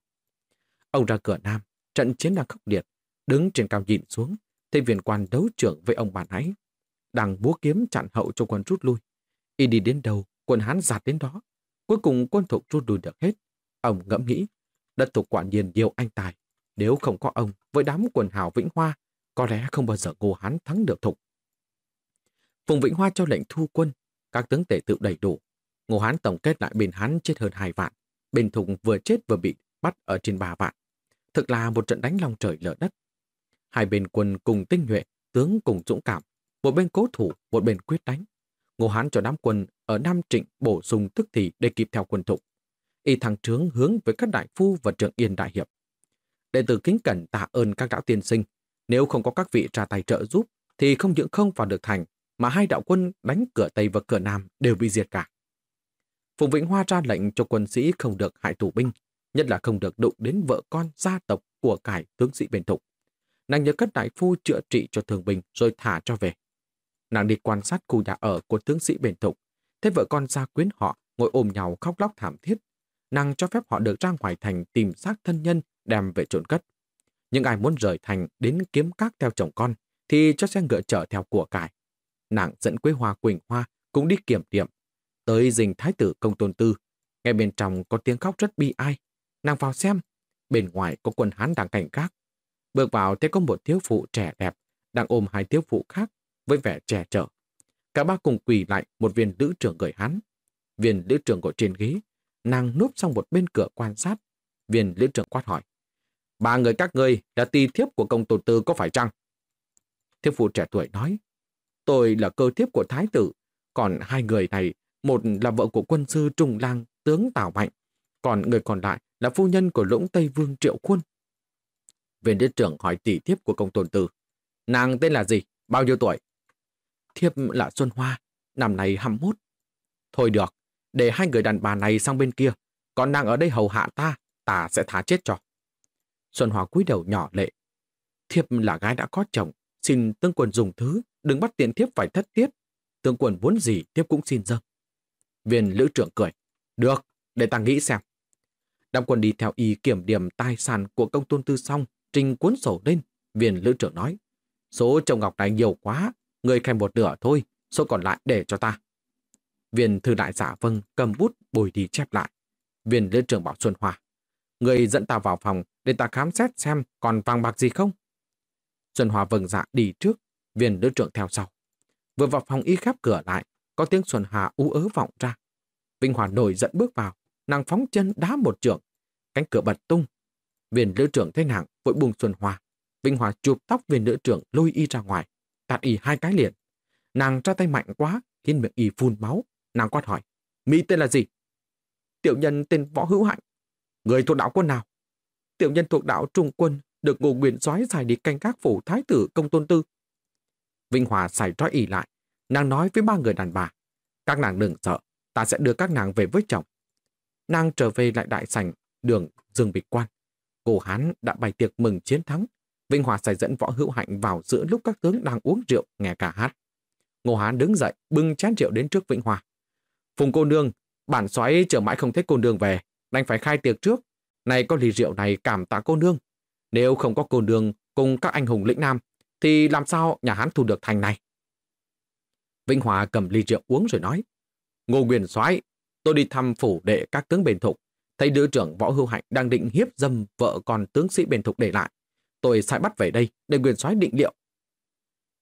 Ông ra cửa Nam, trận chiến đang khốc liệt, đứng trên cao nhìn xuống, thấy viên quan đấu trưởng với ông bà ấy. Đang búa kiếm chặn hậu cho quân rút lui. Y đi đến đâu, quân Hán giạt đến đó. Cuối cùng quân thục rút lui được hết. Ông ngẫm nghĩ, đất thục quả nhiên nhiều anh tài. Nếu không có ông với đám quần hào Vĩnh Hoa, có lẽ không bao giờ Ngô Hán thắng được thục. Phùng Vĩnh Hoa cho lệnh thu quân, các tướng tể tự đầy đủ, Ngô Hán tổng kết lại bên hắn chết hơn hai vạn, bên thục vừa chết vừa bị bắt ở trên ba vạn. Thực là một trận đánh lòng trời lở đất. Hai bên quân cùng tinh nhuệ, tướng cùng dũng cảm, một bên cố thủ, một bên quyết đánh. Ngô Hán cho đám quân ở Nam Trịnh bổ sung tức thì để kịp theo quân thục. Y thằng trướng hướng với các đại phu và trưởng yên đại hiệp. Đệ tử kính cẩn tạ ơn các đạo tiên sinh. Nếu không có các vị ra tay trợ giúp, thì không những không vào được thành, mà hai đạo quân đánh cửa Tây và cửa Nam đều bị diệt cả. Phùng Vĩnh Hoa ra lệnh cho quân sĩ không được hại tù binh, nhất là không được đụng đến vợ con gia tộc của cải tướng sĩ bên thục. nàng nhớ các đại phu chữa trị cho thường bình rồi thả cho về. Nàng đi quan sát khu nhà ở của tướng sĩ bền thục, thấy vợ con gia quyến họ ngồi ôm nhau khóc lóc thảm thiết. Nàng cho phép họ được ra ngoài thành tìm xác thân nhân đem về trộn cất. Nhưng ai muốn rời thành đến kiếm các theo chồng con thì cho xe ngựa chở theo của cải. Nàng dẫn Quế Hoa Quỳnh Hoa cũng đi kiểm điểm. Tới dình thái tử công tôn tư. nghe bên trong có tiếng khóc rất bi ai. Nàng vào xem. Bên ngoài có quân hán đang cảnh gác. Bước vào thấy có một thiếu phụ trẻ đẹp đang ôm hai thiếu phụ khác với vẻ trẻ trở. Cả ba cùng quỳ lại một viên lữ trưởng người hán. Viên lữ trưởng ngồi trên ghế. Nàng núp sang một bên cửa quan sát. Viên lữ trưởng quát hỏi. Ba người các ngươi là tỳ thiếp của công tôn tư có phải chăng? Thiếu phụ trẻ tuổi nói. Tôi là cơ thiếp của thái tử. Còn hai người này, một là vợ của quân sư Trung Lang, tướng Tào Mạnh. Còn người còn lại là phu nhân của lũng Tây Vương Triệu Khuôn. Viên đế trưởng hỏi tỷ thiếp của công tôn tư. Nàng tên là gì? Bao nhiêu tuổi? Thiếp là Xuân Hoa, năm nay 21. Thôi được, để hai người đàn bà này sang bên kia. Còn nàng ở đây hầu hạ ta, ta sẽ thả chết cho. Xuân Hoa cúi đầu nhỏ lệ. Thiếp là gái đã có chồng, xin tướng quần dùng thứ, đừng bắt tiện thiếp phải thất tiết. Tướng quần muốn gì thiếp cũng xin dâng. Viên lữ trưởng cười. Được, để ta nghĩ xem. Đám quân đi theo ý kiểm điểm tài sản của công tôn tư xong, trình cuốn sổ lên. Viên lữ trưởng nói, số trồng ngọc này nhiều quá, người khen một nửa thôi, số còn lại để cho ta. Viên thư đại giả vâng cầm bút bồi đi chép lại. Viên lữ trưởng bảo Xuân Hòa, người dẫn ta vào phòng để ta khám xét xem còn vàng bạc gì không. Xuân Hòa vâng dạ đi trước, viên lữ trưởng theo sau. Vừa vào phòng y khép cửa lại, có tiếng Xuân Hà ú ớ vọng ra. Vinh Hòa nổi dẫn bước vào, nàng phóng chân đá một trường. Cánh cửa bật tung. Viên lữ trưởng thấy nàng vội buông Xuân Hòa. Vinh Hòa chụp tóc viên lữ trưởng lôi y ra ngoài, tạt y hai cái liền. Nàng ra tay mạnh quá, khiến miệng y phun máu. Nàng quát hỏi, Mỹ tên là gì? Tiểu nhân tên Võ Hữu Hạnh. Người thuộc đạo quân nào? Tiểu nhân thuộc đạo Trung Quân, được ngô quyền soái giải đi canh các phủ thái tử công tôn tư. Vinh Hòa xài trói y lại. Nàng nói với ba người đàn bà, các nàng đừng sợ, ta sẽ đưa các nàng về với chồng. Nàng trở về lại đại sảnh, đường Dương Bịch Quan. Cô Hán đã bày tiệc mừng chiến thắng. Vinh Hòa sai dẫn võ hữu hạnh vào giữa lúc các tướng đang uống rượu nghe cả hát. Ngô Hán đứng dậy, bưng chén rượu đến trước Vĩnh Hòa. Phùng cô nương, bản xoáy chờ mãi không thấy cô nương về, đành phải khai tiệc trước. Này có ly rượu này cảm tạ cô nương. Nếu không có cô nương cùng các anh hùng lĩnh nam, thì làm sao nhà Hán thu được thành này? Vĩnh Hòa cầm ly rượu uống rồi nói. Ngô Nguyên soái tôi đi thăm phủ đệ các tướng bền thục, thấy đứa trưởng võ hưu hạnh đang định hiếp dâm vợ con tướng sĩ bền thục để lại. Tôi sai bắt về đây để Nguyên soái định liệu.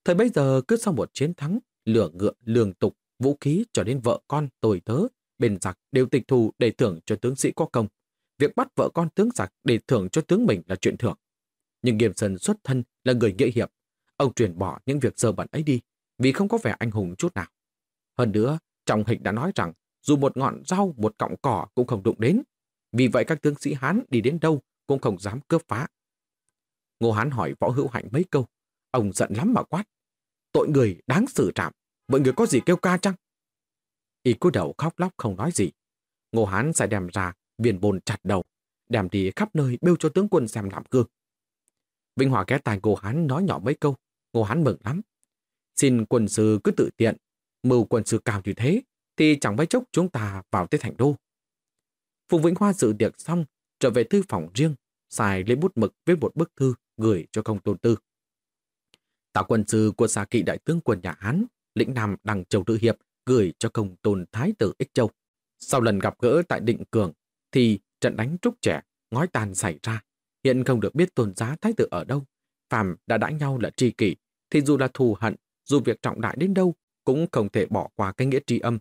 Thời bây giờ cứ sau một chiến thắng, lửa ngựa, lường tục, vũ khí cho đến vợ con, tồi tớ, bên giặc đều tịch thù để thưởng cho tướng sĩ có công. Việc bắt vợ con tướng giặc để thưởng cho tướng mình là chuyện thưởng. Nhưng Nghiêm Sơn xuất thân là người nghĩa hiệp. Ông truyền bỏ những việc dơ bẩn ấy đi vì không có vẻ anh hùng chút nào. Hơn nữa, trong hình đã nói rằng dù một ngọn rau, một cọng cỏ cũng không đụng đến. Vì vậy các tướng sĩ Hán đi đến đâu cũng không dám cướp phá. Ngô Hán hỏi võ hữu hạnh mấy câu. Ông giận lắm mà quát. Tội người đáng xử trạm. Mọi người có gì kêu ca chăng? Y cúi đầu khóc lóc không nói gì. Ngô Hán sẽ đem ra viên bồn chặt đầu, đem đi khắp nơi bêu cho tướng quân xem làm gương. Vinh Hòa ghé tài Ngô Hán nói nhỏ mấy câu. Ngô Hán mừng lắm. Xin quân sư cứ tự tiện, mưu quân sư cao như thế, thì chẳng mấy chốc chúng ta vào tới thành đô. Phùng Vĩnh Hoa dự tiệc xong, trở về thư phòng riêng, xài lấy bút mực viết một bức thư gửi cho công tôn tư. Tào quân sư của xa kỵ đại tướng quân nhà Hán, lĩnh Nam Đằng Châu Tự Hiệp gửi cho công tôn thái tử Ích Châu. Sau lần gặp gỡ tại Định Cường, thì trận đánh trúc trẻ, ngói tàn xảy ra. Hiện không được biết tôn giá thái tử ở đâu. Phàm đã đãi nhau là tri kỷ, thì dù là thù hận, dù việc trọng đại đến đâu, cũng không thể bỏ qua cái nghĩa tri âm.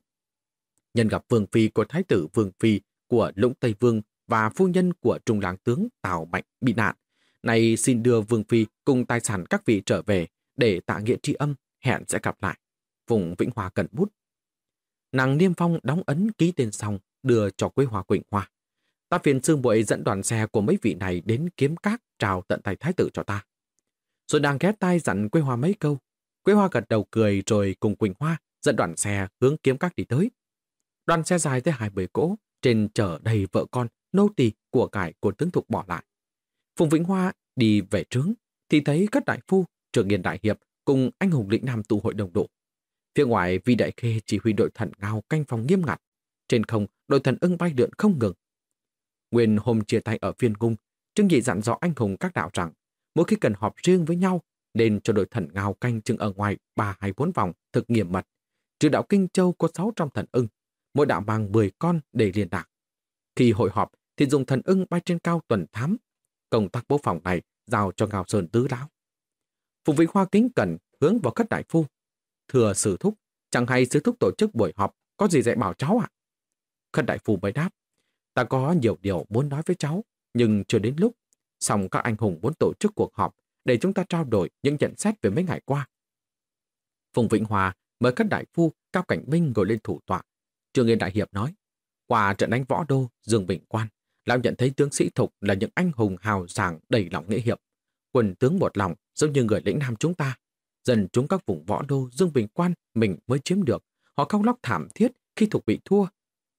Nhân gặp vương phi của thái tử vương phi của lũng Tây Vương và phu nhân của trung làng tướng Tào Mạnh bị nạn, này xin đưa vương phi cùng tài sản các vị trở về để tạ nghĩa tri âm, hẹn sẽ gặp lại. Vùng Vĩnh Hòa cần bút. Nàng Niêm Phong đóng ấn ký tên xong, đưa cho Quế Hòa Quỳnh Hoa. Ta phiền sư muội dẫn đoàn xe của mấy vị này đến kiếm cát trào tận tay thái tử cho ta. Rồi đang ghé tay dặn Quế Hoa mấy câu, Quế Hoa gật đầu cười rồi cùng Quỳnh Hoa dẫn đoàn xe hướng kiếm các đi tới. Đoàn xe dài tới hai bể cỗ, trên chở đầy vợ con, nô tỳ của cải của tướng thục bỏ lại. Phùng Vĩnh Hoa đi về trướng, thì thấy các đại phu, trưởng nghiền đại hiệp cùng anh hùng lĩnh nam tụ hội đồng độ. Phía ngoài Vi Đại Khê chỉ huy đội thần ngao canh phòng nghiêm ngặt. Trên không, đội thần ưng bay lượn không ngừng. Nguyên hôm chia tay ở phiên cung, Trương Nhị dặn dò anh hùng các đạo rằng mỗi khi cần họp riêng với nhau nên cho đội thần ngao canh chừng ở ngoài ba hay bốn vòng thực nghiệm mật. Trừ đạo Kinh Châu có 600 thần ưng, mỗi đạo mang 10 con để liên lạc. Khi hội họp thì dùng thần ưng bay trên cao tuần thám. Công tác bố phòng này giao cho Ngao Sơn Tứ Lão. Phùng Vĩnh Hoa kính cẩn hướng vào khất đại phu. thừa sử thúc, chẳng hay sứ thúc tổ chức buổi họp, có gì dạy bảo cháu ạ? À? Khất đại phu mới đáp, ta có nhiều điều muốn nói với cháu, nhưng chưa đến lúc. Xong các anh hùng muốn tổ chức cuộc họp để chúng ta trao đổi những nhận xét về mấy ngày qua. Phùng Vĩnh Hòa mời các đại phu, cao cảnh minh ngồi lên thủ tọa. Trương Yên Đại Hiệp nói, qua trận đánh võ đô, Dương Bình Quan, Lão nhận thấy tướng sĩ thục là những anh hùng hào sảng đầy lòng nghĩa hiệp. quần tướng một lòng giống như người lĩnh nam chúng ta. Dần chúng các vùng võ đô Dương Bình Quan mình mới chiếm được. Họ khóc lóc thảm thiết khi thục bị thua.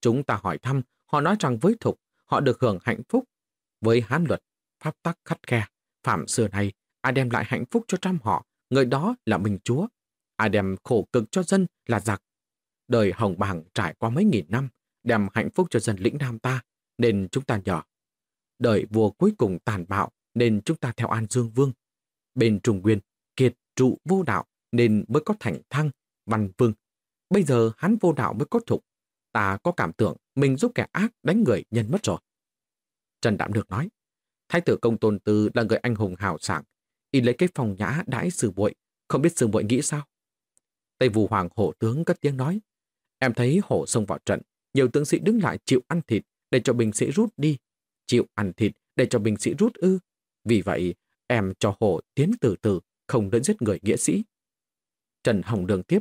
Chúng ta hỏi thăm, họ nói rằng với thục, họ được hưởng hạnh phúc. Với hán luật, pháp tắc khắt khe, phạm xưa này, ai đem lại hạnh phúc cho trăm họ, người đó là mình chúa. Ai đem khổ cực cho dân là giặc. Đời hồng bàng trải qua mấy nghìn năm, đem hạnh phúc cho dân lĩnh nam ta, nên chúng ta nhỏ. đợi vua cuối cùng tàn bạo, nên chúng ta theo An Dương Vương. Bên Trung Nguyên, kiệt trụ vô đạo, nên mới có thành thăng, văn vương. Bây giờ hắn vô đạo mới có thục. Ta có cảm tưởng mình giúp kẻ ác đánh người nhân mất rồi. Trần Đạm được nói, Thái tử công tôn tư là người anh hùng hào sảng, y lấy cái phòng nhã đãi sư muội không biết sư muội nghĩ sao. Tây Vũ Hoàng hổ tướng cất tiếng nói, em thấy hổ xông vào trận, nhiều tướng sĩ đứng lại chịu ăn thịt, để cho binh sĩ rút đi, chịu ăn thịt để cho binh sĩ rút ư. Vì vậy, em cho hộ tiến từ từ, không đến giết người nghĩa sĩ. Trần Hồng Đường tiếp,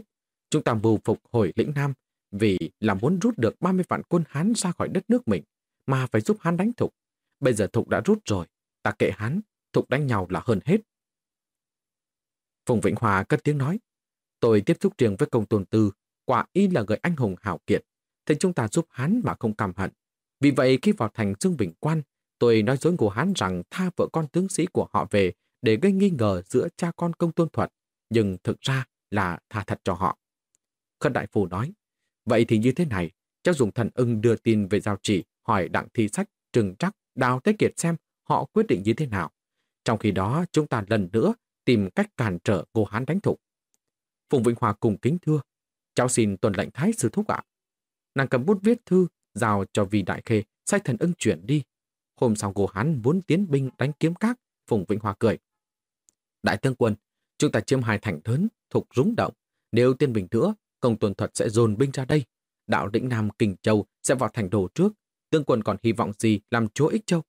chúng ta mưu phục hồi lĩnh Nam vì là muốn rút được 30 vạn quân Hán ra khỏi đất nước mình, mà phải giúp Hán đánh Thục. Bây giờ Thục đã rút rồi, ta kệ Hán, Thục đánh nhau là hơn hết. Phùng Vĩnh Hòa cất tiếng nói, tôi tiếp xúc riêng với công tôn tư, quả y là người anh hùng hảo kiệt, thì chúng ta giúp Hán mà không căm hận, vì vậy khi vào thành Dương Bình Quan, tôi nói dối của Hán rằng tha vợ con tướng sĩ của họ về để gây nghi ngờ giữa cha con công tôn thuật, nhưng thực ra là tha thật cho họ. khân Đại Phu nói, vậy thì như thế này, cháu dùng thần ưng đưa tin về giao chỉ, hỏi đặng thi sách, trừng trắc, đào tế kiệt xem họ quyết định như thế nào. Trong khi đó, chúng ta lần nữa tìm cách cản trở cô Hán đánh thục. Phùng Vĩnh Hòa cùng kính thưa, cháu xin tuần lệnh thái sư thúc ạ. Nàng cầm bút viết thư giao cho Vi Đại Khê, sai thần ưng chuyển đi. Hôm sau cô hắn muốn tiến binh đánh kiếm các, Phùng Vĩnh Hoa cười. Đại tướng quân, chúng ta chiếm hai thành lớn, thục rúng động. Nếu tiên bình nữa, công tuần thuật sẽ dồn binh ra đây. Đạo lĩnh Nam Kinh Châu sẽ vào thành đồ trước. Tướng quân còn hy vọng gì làm chúa Ích Châu?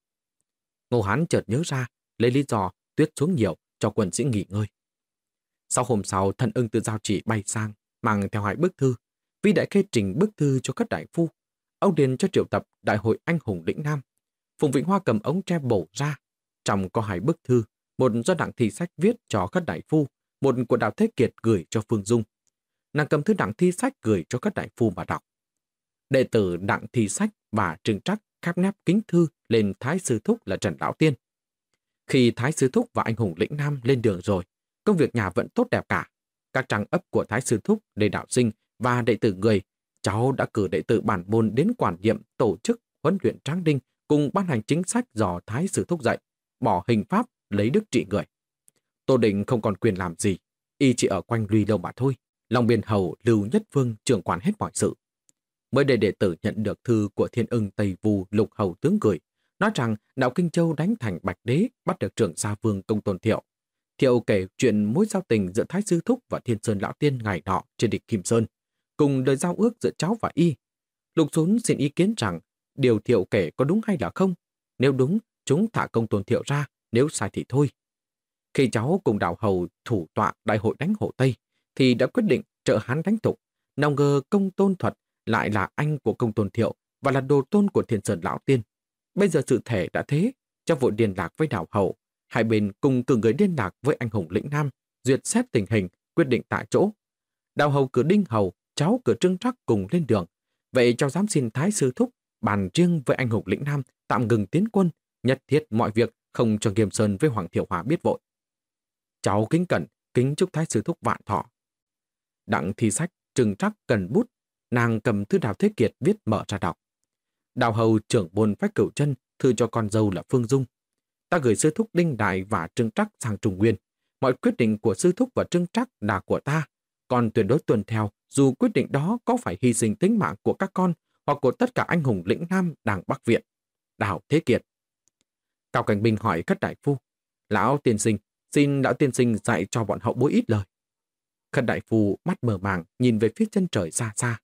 Ngô Hán chợt nhớ ra, lấy lý do tuyết xuống nhiều cho quân sĩ nghỉ ngơi. Sau hôm sau, thần ưng từ giao chỉ bay sang, mang theo hai bức thư. Vi đại khê trình bức thư cho các đại phu, Ông liền cho triệu tập Đại hội Anh hùng lĩnh Nam. Phùng Vĩnh Hoa cầm ống tre bổ ra. Trong có hai bức thư, một do đặng thi sách viết cho các đại phu, một của Đào Thế Kiệt gửi cho Phương Dung. Nàng cầm thư đặng thi sách gửi cho các đại phu mà đọc. Đệ tử đặng thi sách và trừng trắc khép nép kính thư lên Thái Sư Thúc là Trần Lão Tiên. Khi Thái Sư Thúc và anh hùng lĩnh Nam lên đường rồi, công việc nhà vẫn tốt đẹp cả. Các trang ấp của Thái Sư Thúc, Lê Đạo Sinh và đệ tử người cháu đã cử đệ tử bản môn đến quản nhiệm tổ chức huấn luyện tráng đinh cùng ban hành chính sách do Thái Sử thúc dạy, bỏ hình pháp lấy đức trị người. Tô Định không còn quyền làm gì, y chỉ ở quanh lui đâu mà thôi. Long Biên Hầu Lưu Nhất Vương trưởng quản hết mọi sự. Mới đây đệ tử nhận được thư của thiên ưng Tây Vu Lục Hầu tướng gửi, nói rằng đạo Kinh Châu đánh thành Bạch Đế bắt được trưởng Sa Vương Công Tôn Thiệu. Thiệu kể chuyện mối giao tình giữa Thái Sư Thúc và Thiên Sơn Lão Tiên ngày nọ trên địch Kim Sơn, cùng lời giao ước giữa cháu và y. Lục Xuân xin ý kiến rằng điều thiệu kể có đúng hay là không. Nếu đúng, chúng thả công tôn thiệu ra, nếu sai thì thôi. Khi cháu cùng đạo hầu thủ tọa đại hội đánh hộ Tây, thì đã quyết định trợ hán đánh tục. Nào ngờ công tôn thuật lại là anh của công tôn thiệu và là đồ tôn của thiên sơn lão tiên. Bây giờ sự thể đã thế, cho vội liên lạc với đạo hầu. Hai bên cùng cử người liên lạc với anh hùng lĩnh Nam, duyệt xét tình hình, quyết định tại chỗ. Đạo hầu cử đinh hầu cháu cửa trưng trắc cùng lên đường. Vậy cháu dám xin Thái Sư Thúc bàn riêng với anh hùng lĩnh Nam tạm ngừng tiến quân, nhất thiết mọi việc không cho Nghiêm Sơn với Hoàng Thiệu Hòa biết vội. Cháu kính cẩn, kính chúc thái sư thúc vạn thọ. Đặng thi sách, trừng trắc cần bút, nàng cầm thư đào thế kiệt viết mở ra đọc. Đào hầu trưởng bồn phách cửu chân thư cho con dâu là Phương Dung. Ta gửi sư thúc Đinh Đại và Trương Trắc sang Trung Nguyên. Mọi quyết định của sư thúc và Trương Trắc là của ta, còn tuyệt đối tuân theo dù quyết định đó có phải hy sinh tính mạng của các con hoặc của tất cả anh hùng lĩnh Nam đảng Bắc Viện. Đào Thế Kiệt. Cao Cảnh Bình hỏi Khất Đại Phu. Lão tiên sinh, xin lão tiên sinh dạy cho bọn hậu bối ít lời. Khất Đại Phu mắt mờ màng nhìn về phía chân trời xa xa.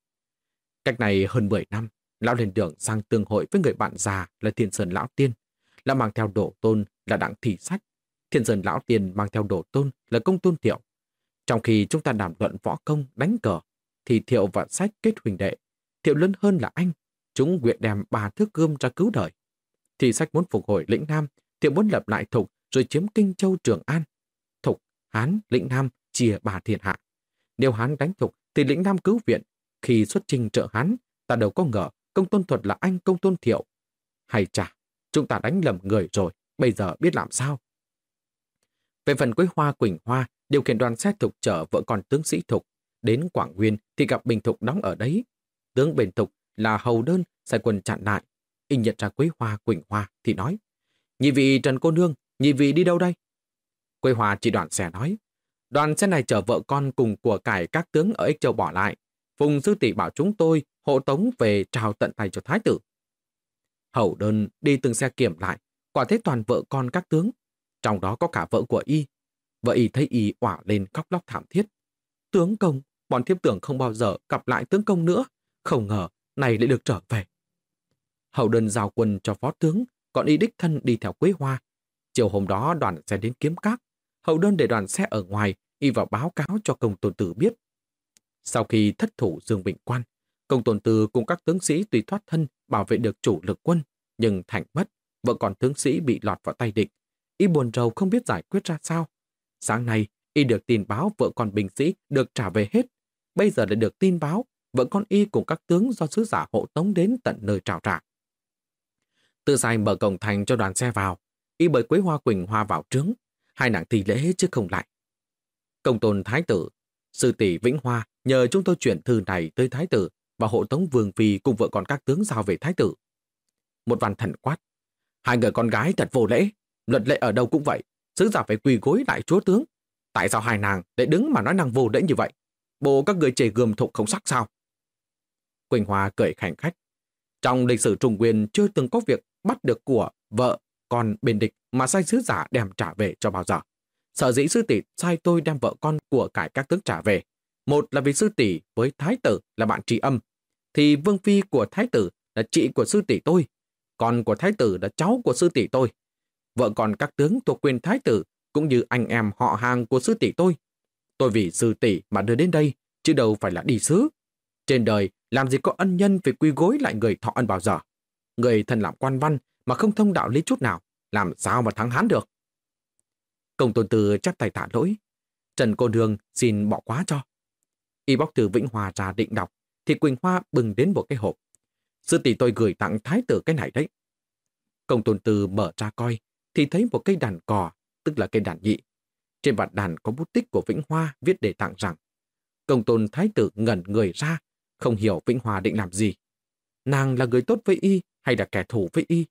Cách này hơn 10 năm, lão lên đường sang tương hội với người bạn già là Thiên Sơn Lão Tiên. Lão mang theo đổ tôn là Đặng Thị Sách. Thiên Sơn Lão Tiên mang theo đổ tôn là Công Tôn Thiệu. Trong khi chúng ta đàm luận võ công, đánh cờ, thì Thiệu và Sách kết huỳnh đệ. Thiệu lớn hơn là anh. Chúng nguyện đem bà thước gươm ra cứu đời. Thì Sách muốn phục hồi lĩnh Nam, Thiệu muốn lập lại Thục rồi chiếm Kinh Châu Trường An. Thục, Hán, lĩnh Nam chia bà thiên hạ. Nếu Hán đánh Thục thì lĩnh Nam cứu viện. Khi xuất trình trợ Hán, ta đâu có ngờ công tôn thuật là anh công tôn thiệu. Hay chả, chúng ta đánh lầm người rồi, bây giờ biết làm sao? Về phần Quế Hoa Quỳnh Hoa, điều khiển đoàn xe thục chở vợ con tướng sĩ thục. Đến Quảng Nguyên thì gặp Bình Thục đóng ở đấy. Tướng Bình Thục là hầu đơn sai quân chặn lại. Y nhận ra Quế Hoa Quỳnh Hoa thì nói Nhị vị Trần Cô Nương, nhị vị đi đâu đây? Quế Hoa chỉ đoạn xe nói Đoàn xe này chở vợ con cùng của cải các tướng ở Ích Châu bỏ lại. Phùng sư tỷ bảo chúng tôi hộ tống về trao tận tay cho thái tử. hầu đơn đi từng xe kiểm lại, quả thấy toàn vợ con các tướng, trong đó có cả vợ của y. Vợ y thấy y ỏa lên khóc lóc thảm thiết. Tướng công, bọn thiếp tưởng không bao giờ gặp lại tướng công nữa, không ngờ này lại được trở về. Hậu đơn giao quân cho phó tướng, còn y đích thân đi theo Quế Hoa. Chiều hôm đó đoàn xe đến kiếm các, hậu đơn để đoàn xe ở ngoài, y vào báo cáo cho công tôn tử biết. Sau khi thất thủ Dương Bình Quan, Công tôn tử cùng các tướng sĩ tùy thoát thân bảo vệ được chủ lực quân, nhưng thành mất, vợ còn tướng sĩ bị lọt vào tay địch. Y buồn rầu không biết giải quyết ra sao. Sáng nay, Y được tin báo vợ con binh sĩ được trả về hết. Bây giờ lại được tin báo vợ con Y cùng các tướng do sứ giả hộ tống đến tận nơi trào trả. Tự dài mở cổng thành cho đoàn xe vào, Y bởi Quế Hoa Quỳnh Hoa vào trướng, hai nàng thì lễ chứ không lại. Công tôn Thái tử, sư tỷ Vĩnh Hoa nhờ chúng tôi chuyển thư này tới Thái tử và hộ tống Vương Phi cùng vợ con các tướng giao về Thái tử. Một văn thần quát. Hai người con gái thật vô lễ. Luật lệ ở đâu cũng vậy. Sứ giả phải quỳ gối lại chúa tướng. Tại sao hai nàng lại đứng mà nói năng vô lễ như vậy? Bộ các người chê gươm thục không sắc sao? Quỳnh Hoa cười khảnh khách. Trong lịch sử Trung Nguyên chưa từng có việc bắt được của vợ, con bên địch mà sai sứ giả đem trả về cho bao giờ. Sở dĩ sư tỷ sai tôi đem vợ con của cải các tướng trả về một là vì sư tỷ với thái tử là bạn tri âm, thì vương phi của thái tử là chị của sư tỷ tôi, con của thái tử là cháu của sư tỷ tôi. Vợ con các tướng thuộc quyền thái tử cũng như anh em họ hàng của sư tỷ tôi. Tôi vì sư tỷ mà đưa đến đây, chứ đâu phải là đi sứ. Trên đời, làm gì có ân nhân phải quy gối lại người thọ ân bao giờ. Người thân làm quan văn mà không thông đạo lý chút nào, làm sao mà thắng hán được. Công tôn tư chắp tay tạ lỗi. Trần Cô Nương xin bỏ quá cho. Y bóc từ Vĩnh Hòa ra định đọc, thì Quỳnh Hoa bừng đến một cái hộp. Sư tỷ tôi gửi tặng thái tử cái này đấy. Công tôn từ mở ra coi, thì thấy một cây đàn cò, tức là cây đàn nhị. Trên vạt đàn có bút tích của Vĩnh Hoa viết để tặng rằng Công tôn thái tử ngẩn người ra, không hiểu Vĩnh Hoa định làm gì. Nàng là người tốt với y hay là kẻ thù với y?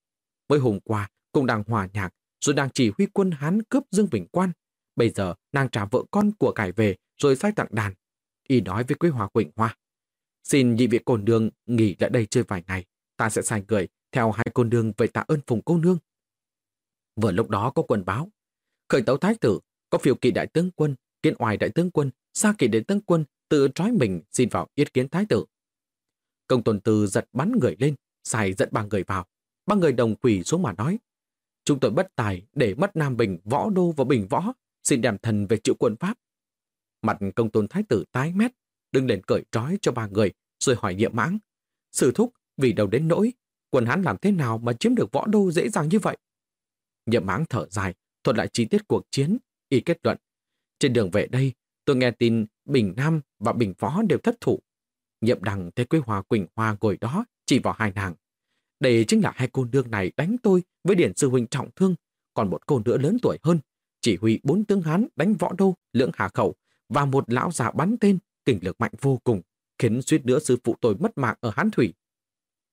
Mới hôm qua, cũng đang hòa nhạc, rồi đang chỉ huy quân Hán cướp Dương Vĩnh Quan. Bây giờ, nàng trả vợ con của cải về, rồi sai tặng đàn y nói với Quế Hoa Quỳnh Hoa. Xin nhị vị cô nương nghỉ lại đây chơi vài ngày, ta sẽ sai người theo hai cô nương về tạ ơn phùng cô nương. Vừa lúc đó có quần báo, khởi tấu thái tử, có phiêu kỵ đại tướng quân, kiến oai đại tướng quân, xa kỵ đại tướng quân tự trói mình xin vào yết kiến thái tử. Công tuần tư giật bắn người lên, xài dẫn ba người vào. Ba người đồng quỷ xuống mà nói, chúng tôi bất tài để mất Nam Bình, Võ Đô và Bình Võ, xin đem thần về chịu quân Pháp. Mặt công tôn thái tử tái mét, đứng lên cởi trói cho ba người, rồi hỏi nhiệm mãng. Sử thúc, vì đầu đến nỗi, quân hán làm thế nào mà chiếm được võ đô dễ dàng như vậy? Nhiệm mãng thở dài, thuật lại chi tiết cuộc chiến, y kết luận. Trên đường về đây, tôi nghe tin Bình Nam và Bình Võ đều thất thủ. Nhiệm đằng thấy Quế hòa Quỳnh Hoa ngồi đó, chỉ vào hai nàng. Đây chính là hai cô nương này đánh tôi với điển sư huynh trọng thương, còn một cô nữa lớn tuổi hơn. chỉ huy bốn tướng Hán đánh võ đô, lưỡng hà khẩu và một lão già bắn tên, kình lực mạnh vô cùng, khiến suýt nữa sư phụ tôi mất mạng ở Hán Thủy.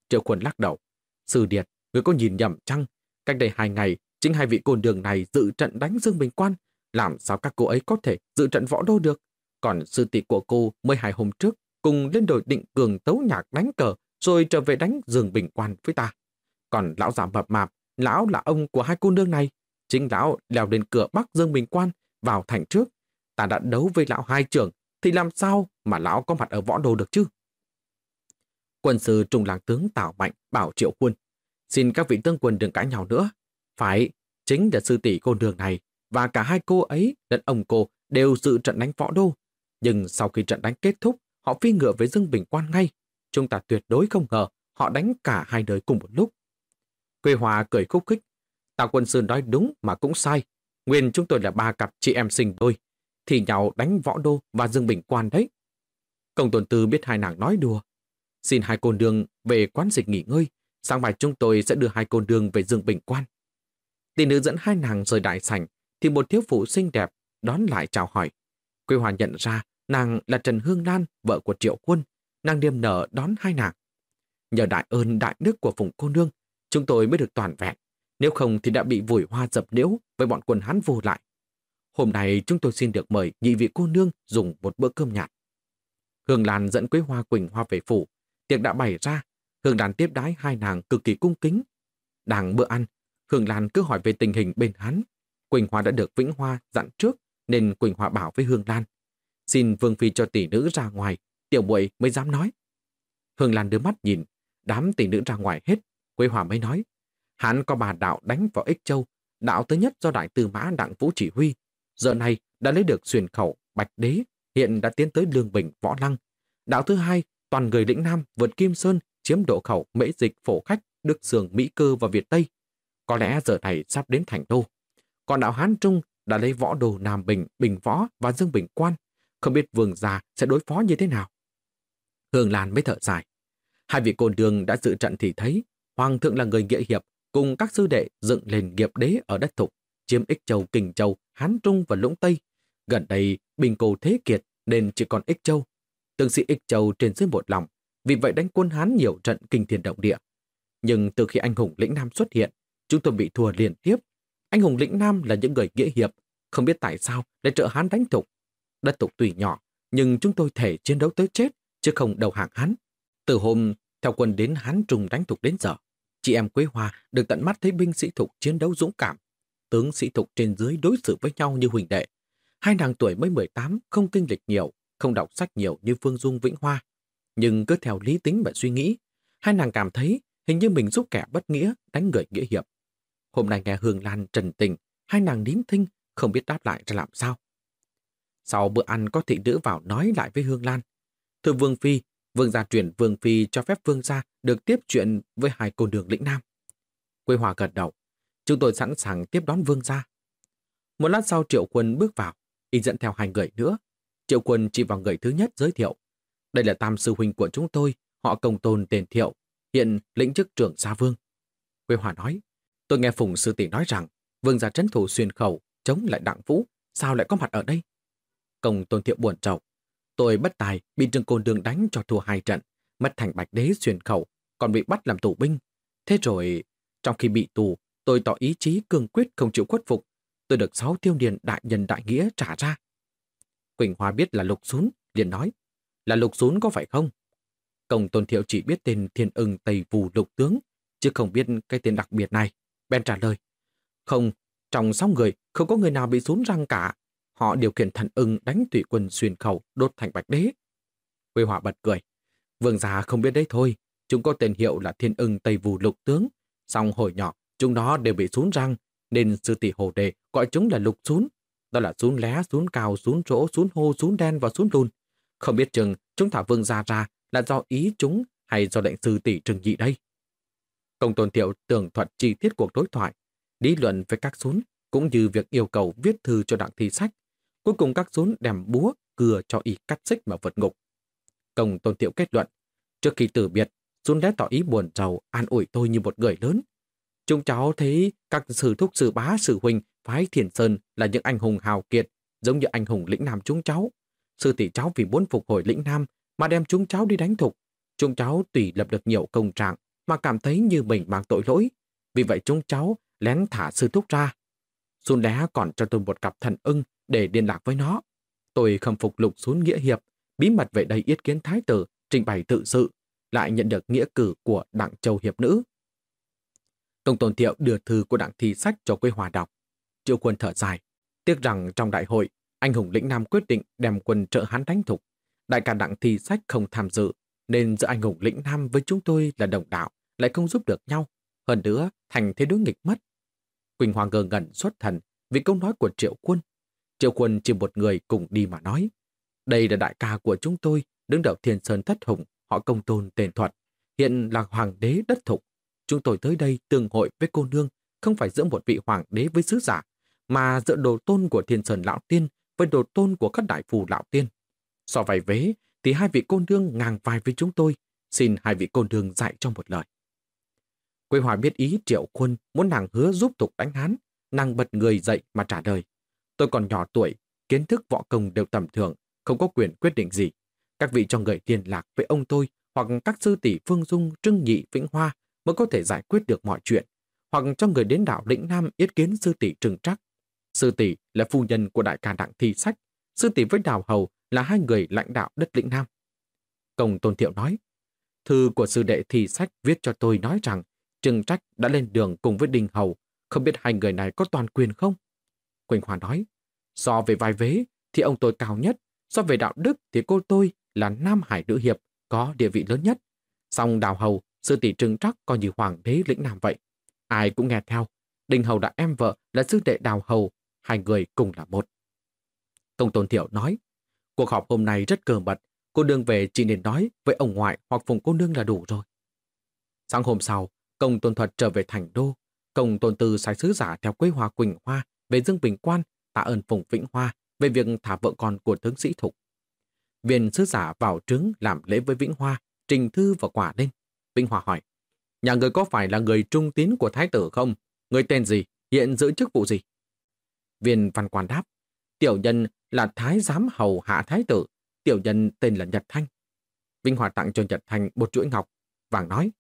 Triệu Quân lắc đầu. Sư Điệt, người có nhìn nhầm chăng? Cách đây hai ngày, chính hai vị côn đường này dự trận đánh Dương Bình Quan. Làm sao các cô ấy có thể dự trận võ đô được? Còn sư tỷ của cô mới hai hôm trước cùng lên đội định cường tấu nhạc đánh cờ rồi trở về đánh Dương Bình Quan với ta. Còn lão già mập mạp, lão là ông của hai cô nương này. Chính lão leo lên cửa Bắc Dương Bình Quan vào thành trước. Ta đã đấu với lão hai trưởng thì làm sao mà lão có mặt ở võ đồ được chứ? Quân sư trung làng tướng Tào Mạnh bảo Triệu Quân. Xin các vị tướng quân đừng cãi nhau nữa. Phải, chính là sư tỷ cô đường này và cả hai cô ấy lẫn ông cô đều dự trận đánh võ đô. Nhưng sau khi trận đánh kết thúc, họ phi ngựa với Dương Bình Quan ngay. Chúng ta tuyệt đối không ngờ họ đánh cả hai đời cùng một lúc. Quê Hòa cười khúc khích. Tào quân sư nói đúng mà cũng sai. Nguyên chúng tôi là ba cặp chị em sinh đôi. Thì nhau đánh võ đô và Dương Bình Quan đấy. Công tuần tư biết hai nàng nói đùa. Xin hai cô đường về quán dịch nghỉ ngơi. Sáng mai chúng tôi sẽ đưa hai cô đường về Dương Bình Quan. Tỷ nữ dẫn hai nàng rời đại sảnh thì một thiếu phụ xinh đẹp đón lại chào hỏi. Quy Hòa nhận ra nàng là Trần Hương Lan, vợ của Triệu Quân. Nàng điềm nở đón hai nàng. Nhờ đại ơn đại đức của Phùng cô nương, chúng tôi mới được toàn vẹn. Nếu không thì đã bị vùi hoa dập liễu với bọn quân Hán vô lại. Hôm nay chúng tôi xin được mời nhị vị cô nương dùng một bữa cơm nhạt. Hương Lan dẫn Quế Hoa Quỳnh Hoa về phủ. Tiệc đã bày ra. Hương Lan tiếp đái hai nàng cực kỳ cung kính. Đang bữa ăn, Hương Lan cứ hỏi về tình hình bên hắn. Quỳnh Hoa đã được Vĩnh Hoa dặn trước, nên Quỳnh Hoa bảo với Hương Lan. Xin Vương Phi cho tỷ nữ ra ngoài, tiểu muội mới dám nói. Hương Lan đưa mắt nhìn, đám tỷ nữ ra ngoài hết, Quế Hoa mới nói. Hắn có bà đạo đánh vào Ích Châu, đạo thứ nhất do đại tư mã Đặng Vũ chỉ huy. Giờ này đã lấy được xuyền khẩu Bạch Đế, hiện đã tiến tới Lương Bình, Võ Lăng. Đạo thứ hai, toàn người lĩnh Nam vượt Kim Sơn, chiếm độ khẩu Mễ Dịch, Phổ Khách, Đức Sường, Mỹ Cơ và Việt Tây. Có lẽ giờ này sắp đến thành đô. Còn đạo Hán Trung đã lấy võ đồ Nam Bình, Bình Võ và Dương Bình Quan. Không biết vương già sẽ đối phó như thế nào. Hương Lan mới thở dài. Hai vị côn đường đã dự trận thì thấy Hoàng thượng là người nghĩa hiệp cùng các sư đệ dựng lên nghiệp đế ở đất thục, chiếm Ích Châu, Kình Châu, Hán Trung và Lũng Tây. Gần đây, Bình Cầu thế kiệt nên chỉ còn Ích Châu. tương sĩ Ích Châu trên dưới một lòng, vì vậy đánh quân Hán nhiều trận kinh thiên động địa. Nhưng từ khi anh hùng lĩnh Nam xuất hiện, chúng tôi bị thua liên tiếp. Anh hùng lĩnh Nam là những người nghĩa hiệp, không biết tại sao lại trợ Hán đánh thục. Đất thục tùy nhỏ, nhưng chúng tôi thể chiến đấu tới chết, chứ không đầu hàng Hán. Từ hôm theo quân đến Hán trùng đánh thục đến giờ, chị em Quế Hoa được tận mắt thấy binh sĩ thục chiến đấu dũng cảm. Tướng sĩ thục trên dưới đối xử với nhau như huỳnh đệ. Hai nàng tuổi mới 18, không kinh lịch nhiều, không đọc sách nhiều như Phương Dung Vĩnh Hoa. Nhưng cứ theo lý tính và suy nghĩ, hai nàng cảm thấy hình như mình giúp kẻ bất nghĩa đánh người nghĩa hiệp. Hôm nay nghe Hương Lan trần tình, hai nàng nín thinh, không biết đáp lại ra làm sao. Sau bữa ăn có thị nữ vào nói lại với Hương Lan. Thưa Vương Phi, Vương gia truyền Vương Phi cho phép Vương gia được tiếp chuyện với hai cô đường lĩnh Nam. Quê Hòa gật đầu. Chúng tôi sẵn sàng tiếp đón Vương gia. Một lát sau Triệu Quân bước vào, y dẫn theo hai người nữa. Triệu Quân chỉ vào người thứ nhất giới thiệu. Đây là tam sư huynh của chúng tôi, họ công tôn tên Thiệu, hiện lĩnh chức trưởng gia Vương. Quê Hòa nói, tôi nghe Phùng sư tỷ nói rằng Vương gia trấn thủ xuyên khẩu, chống lại đặng vũ, sao lại có mặt ở đây? Công tôn Thiệu buồn trầu. Tôi bất tài bị Trương Côn Đường đánh cho thua hai trận, mất thành bạch đế xuyên khẩu, còn bị bắt làm tù binh. Thế rồi, trong khi bị tù, tôi tỏ ý chí cương quyết không chịu khuất phục. Tôi được sáu tiêu điền đại nhân đại nghĩa trả ra. Quỳnh Hoa biết là lục xún, liền nói, là lục xún có phải không? Công Tôn Thiệu chỉ biết tên thiên ưng Tây Vù lục tướng, chứ không biết cái tên đặc biệt này. Ben trả lời, không, trong sáu người không có người nào bị rún răng cả. Họ điều khiển thần ưng đánh tụy quân xuyên khẩu đốt thành bạch đế. Quê họa bật cười. Vương già không biết đấy thôi. Chúng có tên hiệu là thiên ưng Tây Vù Lục Tướng. Xong hồi nhỏ, chúng nó đều bị rún răng, nên sư tỷ hồ đề gọi chúng là lục rún. Đó là rún lé, rún cao, rún rỗ, rún hô, rún đen và rún lùn. Không biết chừng chúng thả vương gia ra là do ý chúng hay do lệnh sư tỷ trừng dị đây. Công tôn thiệu tường thuật chi tiết cuộc đối thoại, lý luận về các xuống, cũng như việc yêu cầu viết thư cho đặng thi sách, Cuối cùng các rốn đem búa, cưa cho y cắt xích mà vượt ngục. Công tôn thiệu kết luận, trước khi từ biệt, rốn đã tỏ ý buồn giàu, an ủi tôi như một người lớn. Chúng cháu thấy các sử thúc sử bá sử huynh phái Thiền Sơn là những anh hùng hào kiệt, giống như anh hùng lĩnh nam chúng cháu. Sư tỷ cháu vì muốn phục hồi lĩnh nam mà đem chúng cháu đi đánh thục. Chúng cháu tùy lập được nhiều công trạng mà cảm thấy như mình mang tội lỗi. Vì vậy chúng cháu lén thả sư thúc ra. Xuân đá còn cho tôi một cặp thần ưng để liên lạc với nó. Tôi khâm phục lục xuống nghĩa hiệp, bí mật về đây yết kiến thái tử, trình bày tự sự, lại nhận được nghĩa cử của Đặng Châu Hiệp Nữ. Công Tôn Thiệu đưa thư của Đặng Thi Sách cho quê Hòa đọc. Triệu quân thở dài, tiếc rằng trong đại hội, anh hùng lĩnh Nam quyết định đem quân trợ hán đánh thục. Đại ca Đặng Thi Sách không tham dự, nên giữa anh hùng lĩnh Nam với chúng tôi là đồng đạo, lại không giúp được nhau. Hơn nữa, thành thế đối nghịch mất. Quỳnh Hoàng ngờ ngẩn xuất thần vì câu nói của Triệu Quân. Triệu Quân chỉ một người cùng đi mà nói. Đây là đại ca của chúng tôi, đứng đầu thiên sơn thất hùng, họ công tôn tên thuật. Hiện là hoàng đế đất thục. Chúng tôi tới đây tương hội với cô nương, không phải giữa một vị hoàng đế với sứ giả, mà giữa đồ tôn của thiên sơn lão tiên với đồ tôn của các đại phù lão tiên. So vài vế, thì hai vị cô nương ngang vai với chúng tôi, xin hai vị cô nương dạy cho một lời. Quế Hòa biết ý triệu quân muốn nàng hứa giúp tục đánh hán, nàng bật người dậy mà trả lời. Tôi còn nhỏ tuổi, kiến thức võ công đều tầm thường, không có quyền quyết định gì. Các vị cho người liên lạc với ông tôi hoặc các sư tỷ Phương Dung, Trưng Nhị, Vĩnh Hoa mới có thể giải quyết được mọi chuyện, hoặc cho người đến đảo Lĩnh Nam yết kiến sư tỷ Trừng Trắc. Sư tỷ là phu nhân của đại ca đặng thi sách, sư tỷ với đào hầu là hai người lãnh đạo đất Lĩnh Nam. Công Tôn Thiệu nói, thư của sư đệ thi sách viết cho tôi nói rằng Trừng Trách đã lên đường cùng với Đình Hầu, không biết hai người này có toàn quyền không? Quỳnh Hoa nói, so về vai vế thì ông tôi cao nhất, so về đạo đức thì cô tôi là Nam Hải Nữ Hiệp, có địa vị lớn nhất. Song Đào Hầu, sư tỷ Trừng Trắc coi như hoàng đế lĩnh nam vậy. Ai cũng nghe theo. Đình Hầu đã em vợ là sư đệ Đào Hầu, hai người cùng là một. Công Tôn Thiệu nói, cuộc họp hôm nay rất cờ mật, cô nương về chỉ nên nói với ông ngoại hoặc phùng cô nương là đủ rồi. Sáng hôm sau, Công Tôn Thuật trở về thành đô. Công Tôn Tư sai sứ giả theo quê Hoa Quỳnh Hoa về Dương Bình Quan, tạ ơn Phùng Vĩnh Hoa về việc thả vợ con của tướng sĩ Thục. Viên sứ giả vào trướng làm lễ với Vĩnh Hoa, trình thư và quả lên. Vĩnh Hoa hỏi, nhà người có phải là người trung tín của Thái tử không? Người tên gì? Hiện giữ chức vụ gì? Viên văn quan đáp, tiểu nhân là Thái giám hầu hạ Thái tử, tiểu nhân tên là Nhật Thanh. Vinh Hòa tặng cho Nhật Thanh một chuỗi ngọc, vàng nói,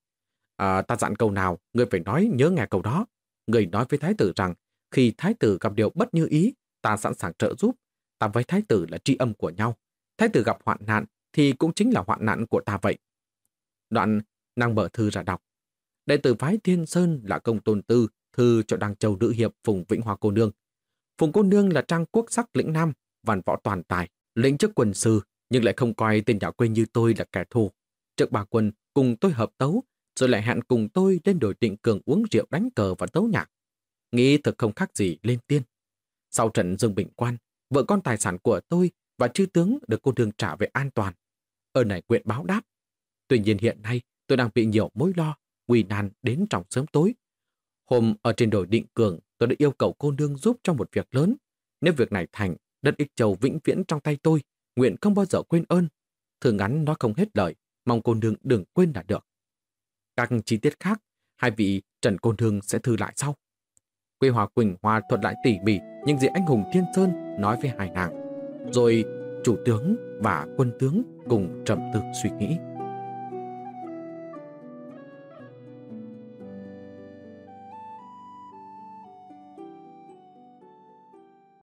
À, ta dặn câu nào, người phải nói nhớ nghe câu đó. Người nói với thái tử rằng, khi thái tử gặp điều bất như ý, ta sẵn sàng trợ giúp. Ta với thái tử là tri âm của nhau. Thái tử gặp hoạn nạn, thì cũng chính là hoạn nạn của ta vậy. Đoạn, nàng mở thư ra đọc. Đệ tử phái Thiên Sơn là công tôn tư, thư cho Đăng Châu Nữ Hiệp Phùng Vĩnh Hoa Cô Nương. Phùng Cô Nương là trang quốc sắc lĩnh Nam, văn võ toàn tài, lĩnh chức quân sư, nhưng lại không coi tên nhà quê như tôi là kẻ thù. Trước bà quân cùng tôi hợp tấu, rồi lại hẹn cùng tôi lên đồi định cường uống rượu đánh cờ và tấu nhạc. Nghĩ thật không khác gì lên tiên. Sau trận Dương Bình Quan, vợ con tài sản của tôi và chư tướng được cô đường trả về an toàn. Ở này quyện báo đáp. Tuy nhiên hiện nay tôi đang bị nhiều mối lo, nguy nan đến trong sớm tối. Hôm ở trên đồi định cường, tôi đã yêu cầu cô nương giúp trong một việc lớn. Nếu việc này thành, đất ích châu vĩnh viễn trong tay tôi, nguyện không bao giờ quên ơn. thường ngắn nói không hết lời, mong cô nương đừng quên là được. Các chi tiết khác, hai vị Trần Côn Hương sẽ thư lại sau. Quê Hòa Quỳnh Hoa thuật lại tỉ mỉ những gì anh hùng Thiên Sơn nói với hai nàng. Rồi chủ tướng và quân tướng cùng trầm tư suy nghĩ.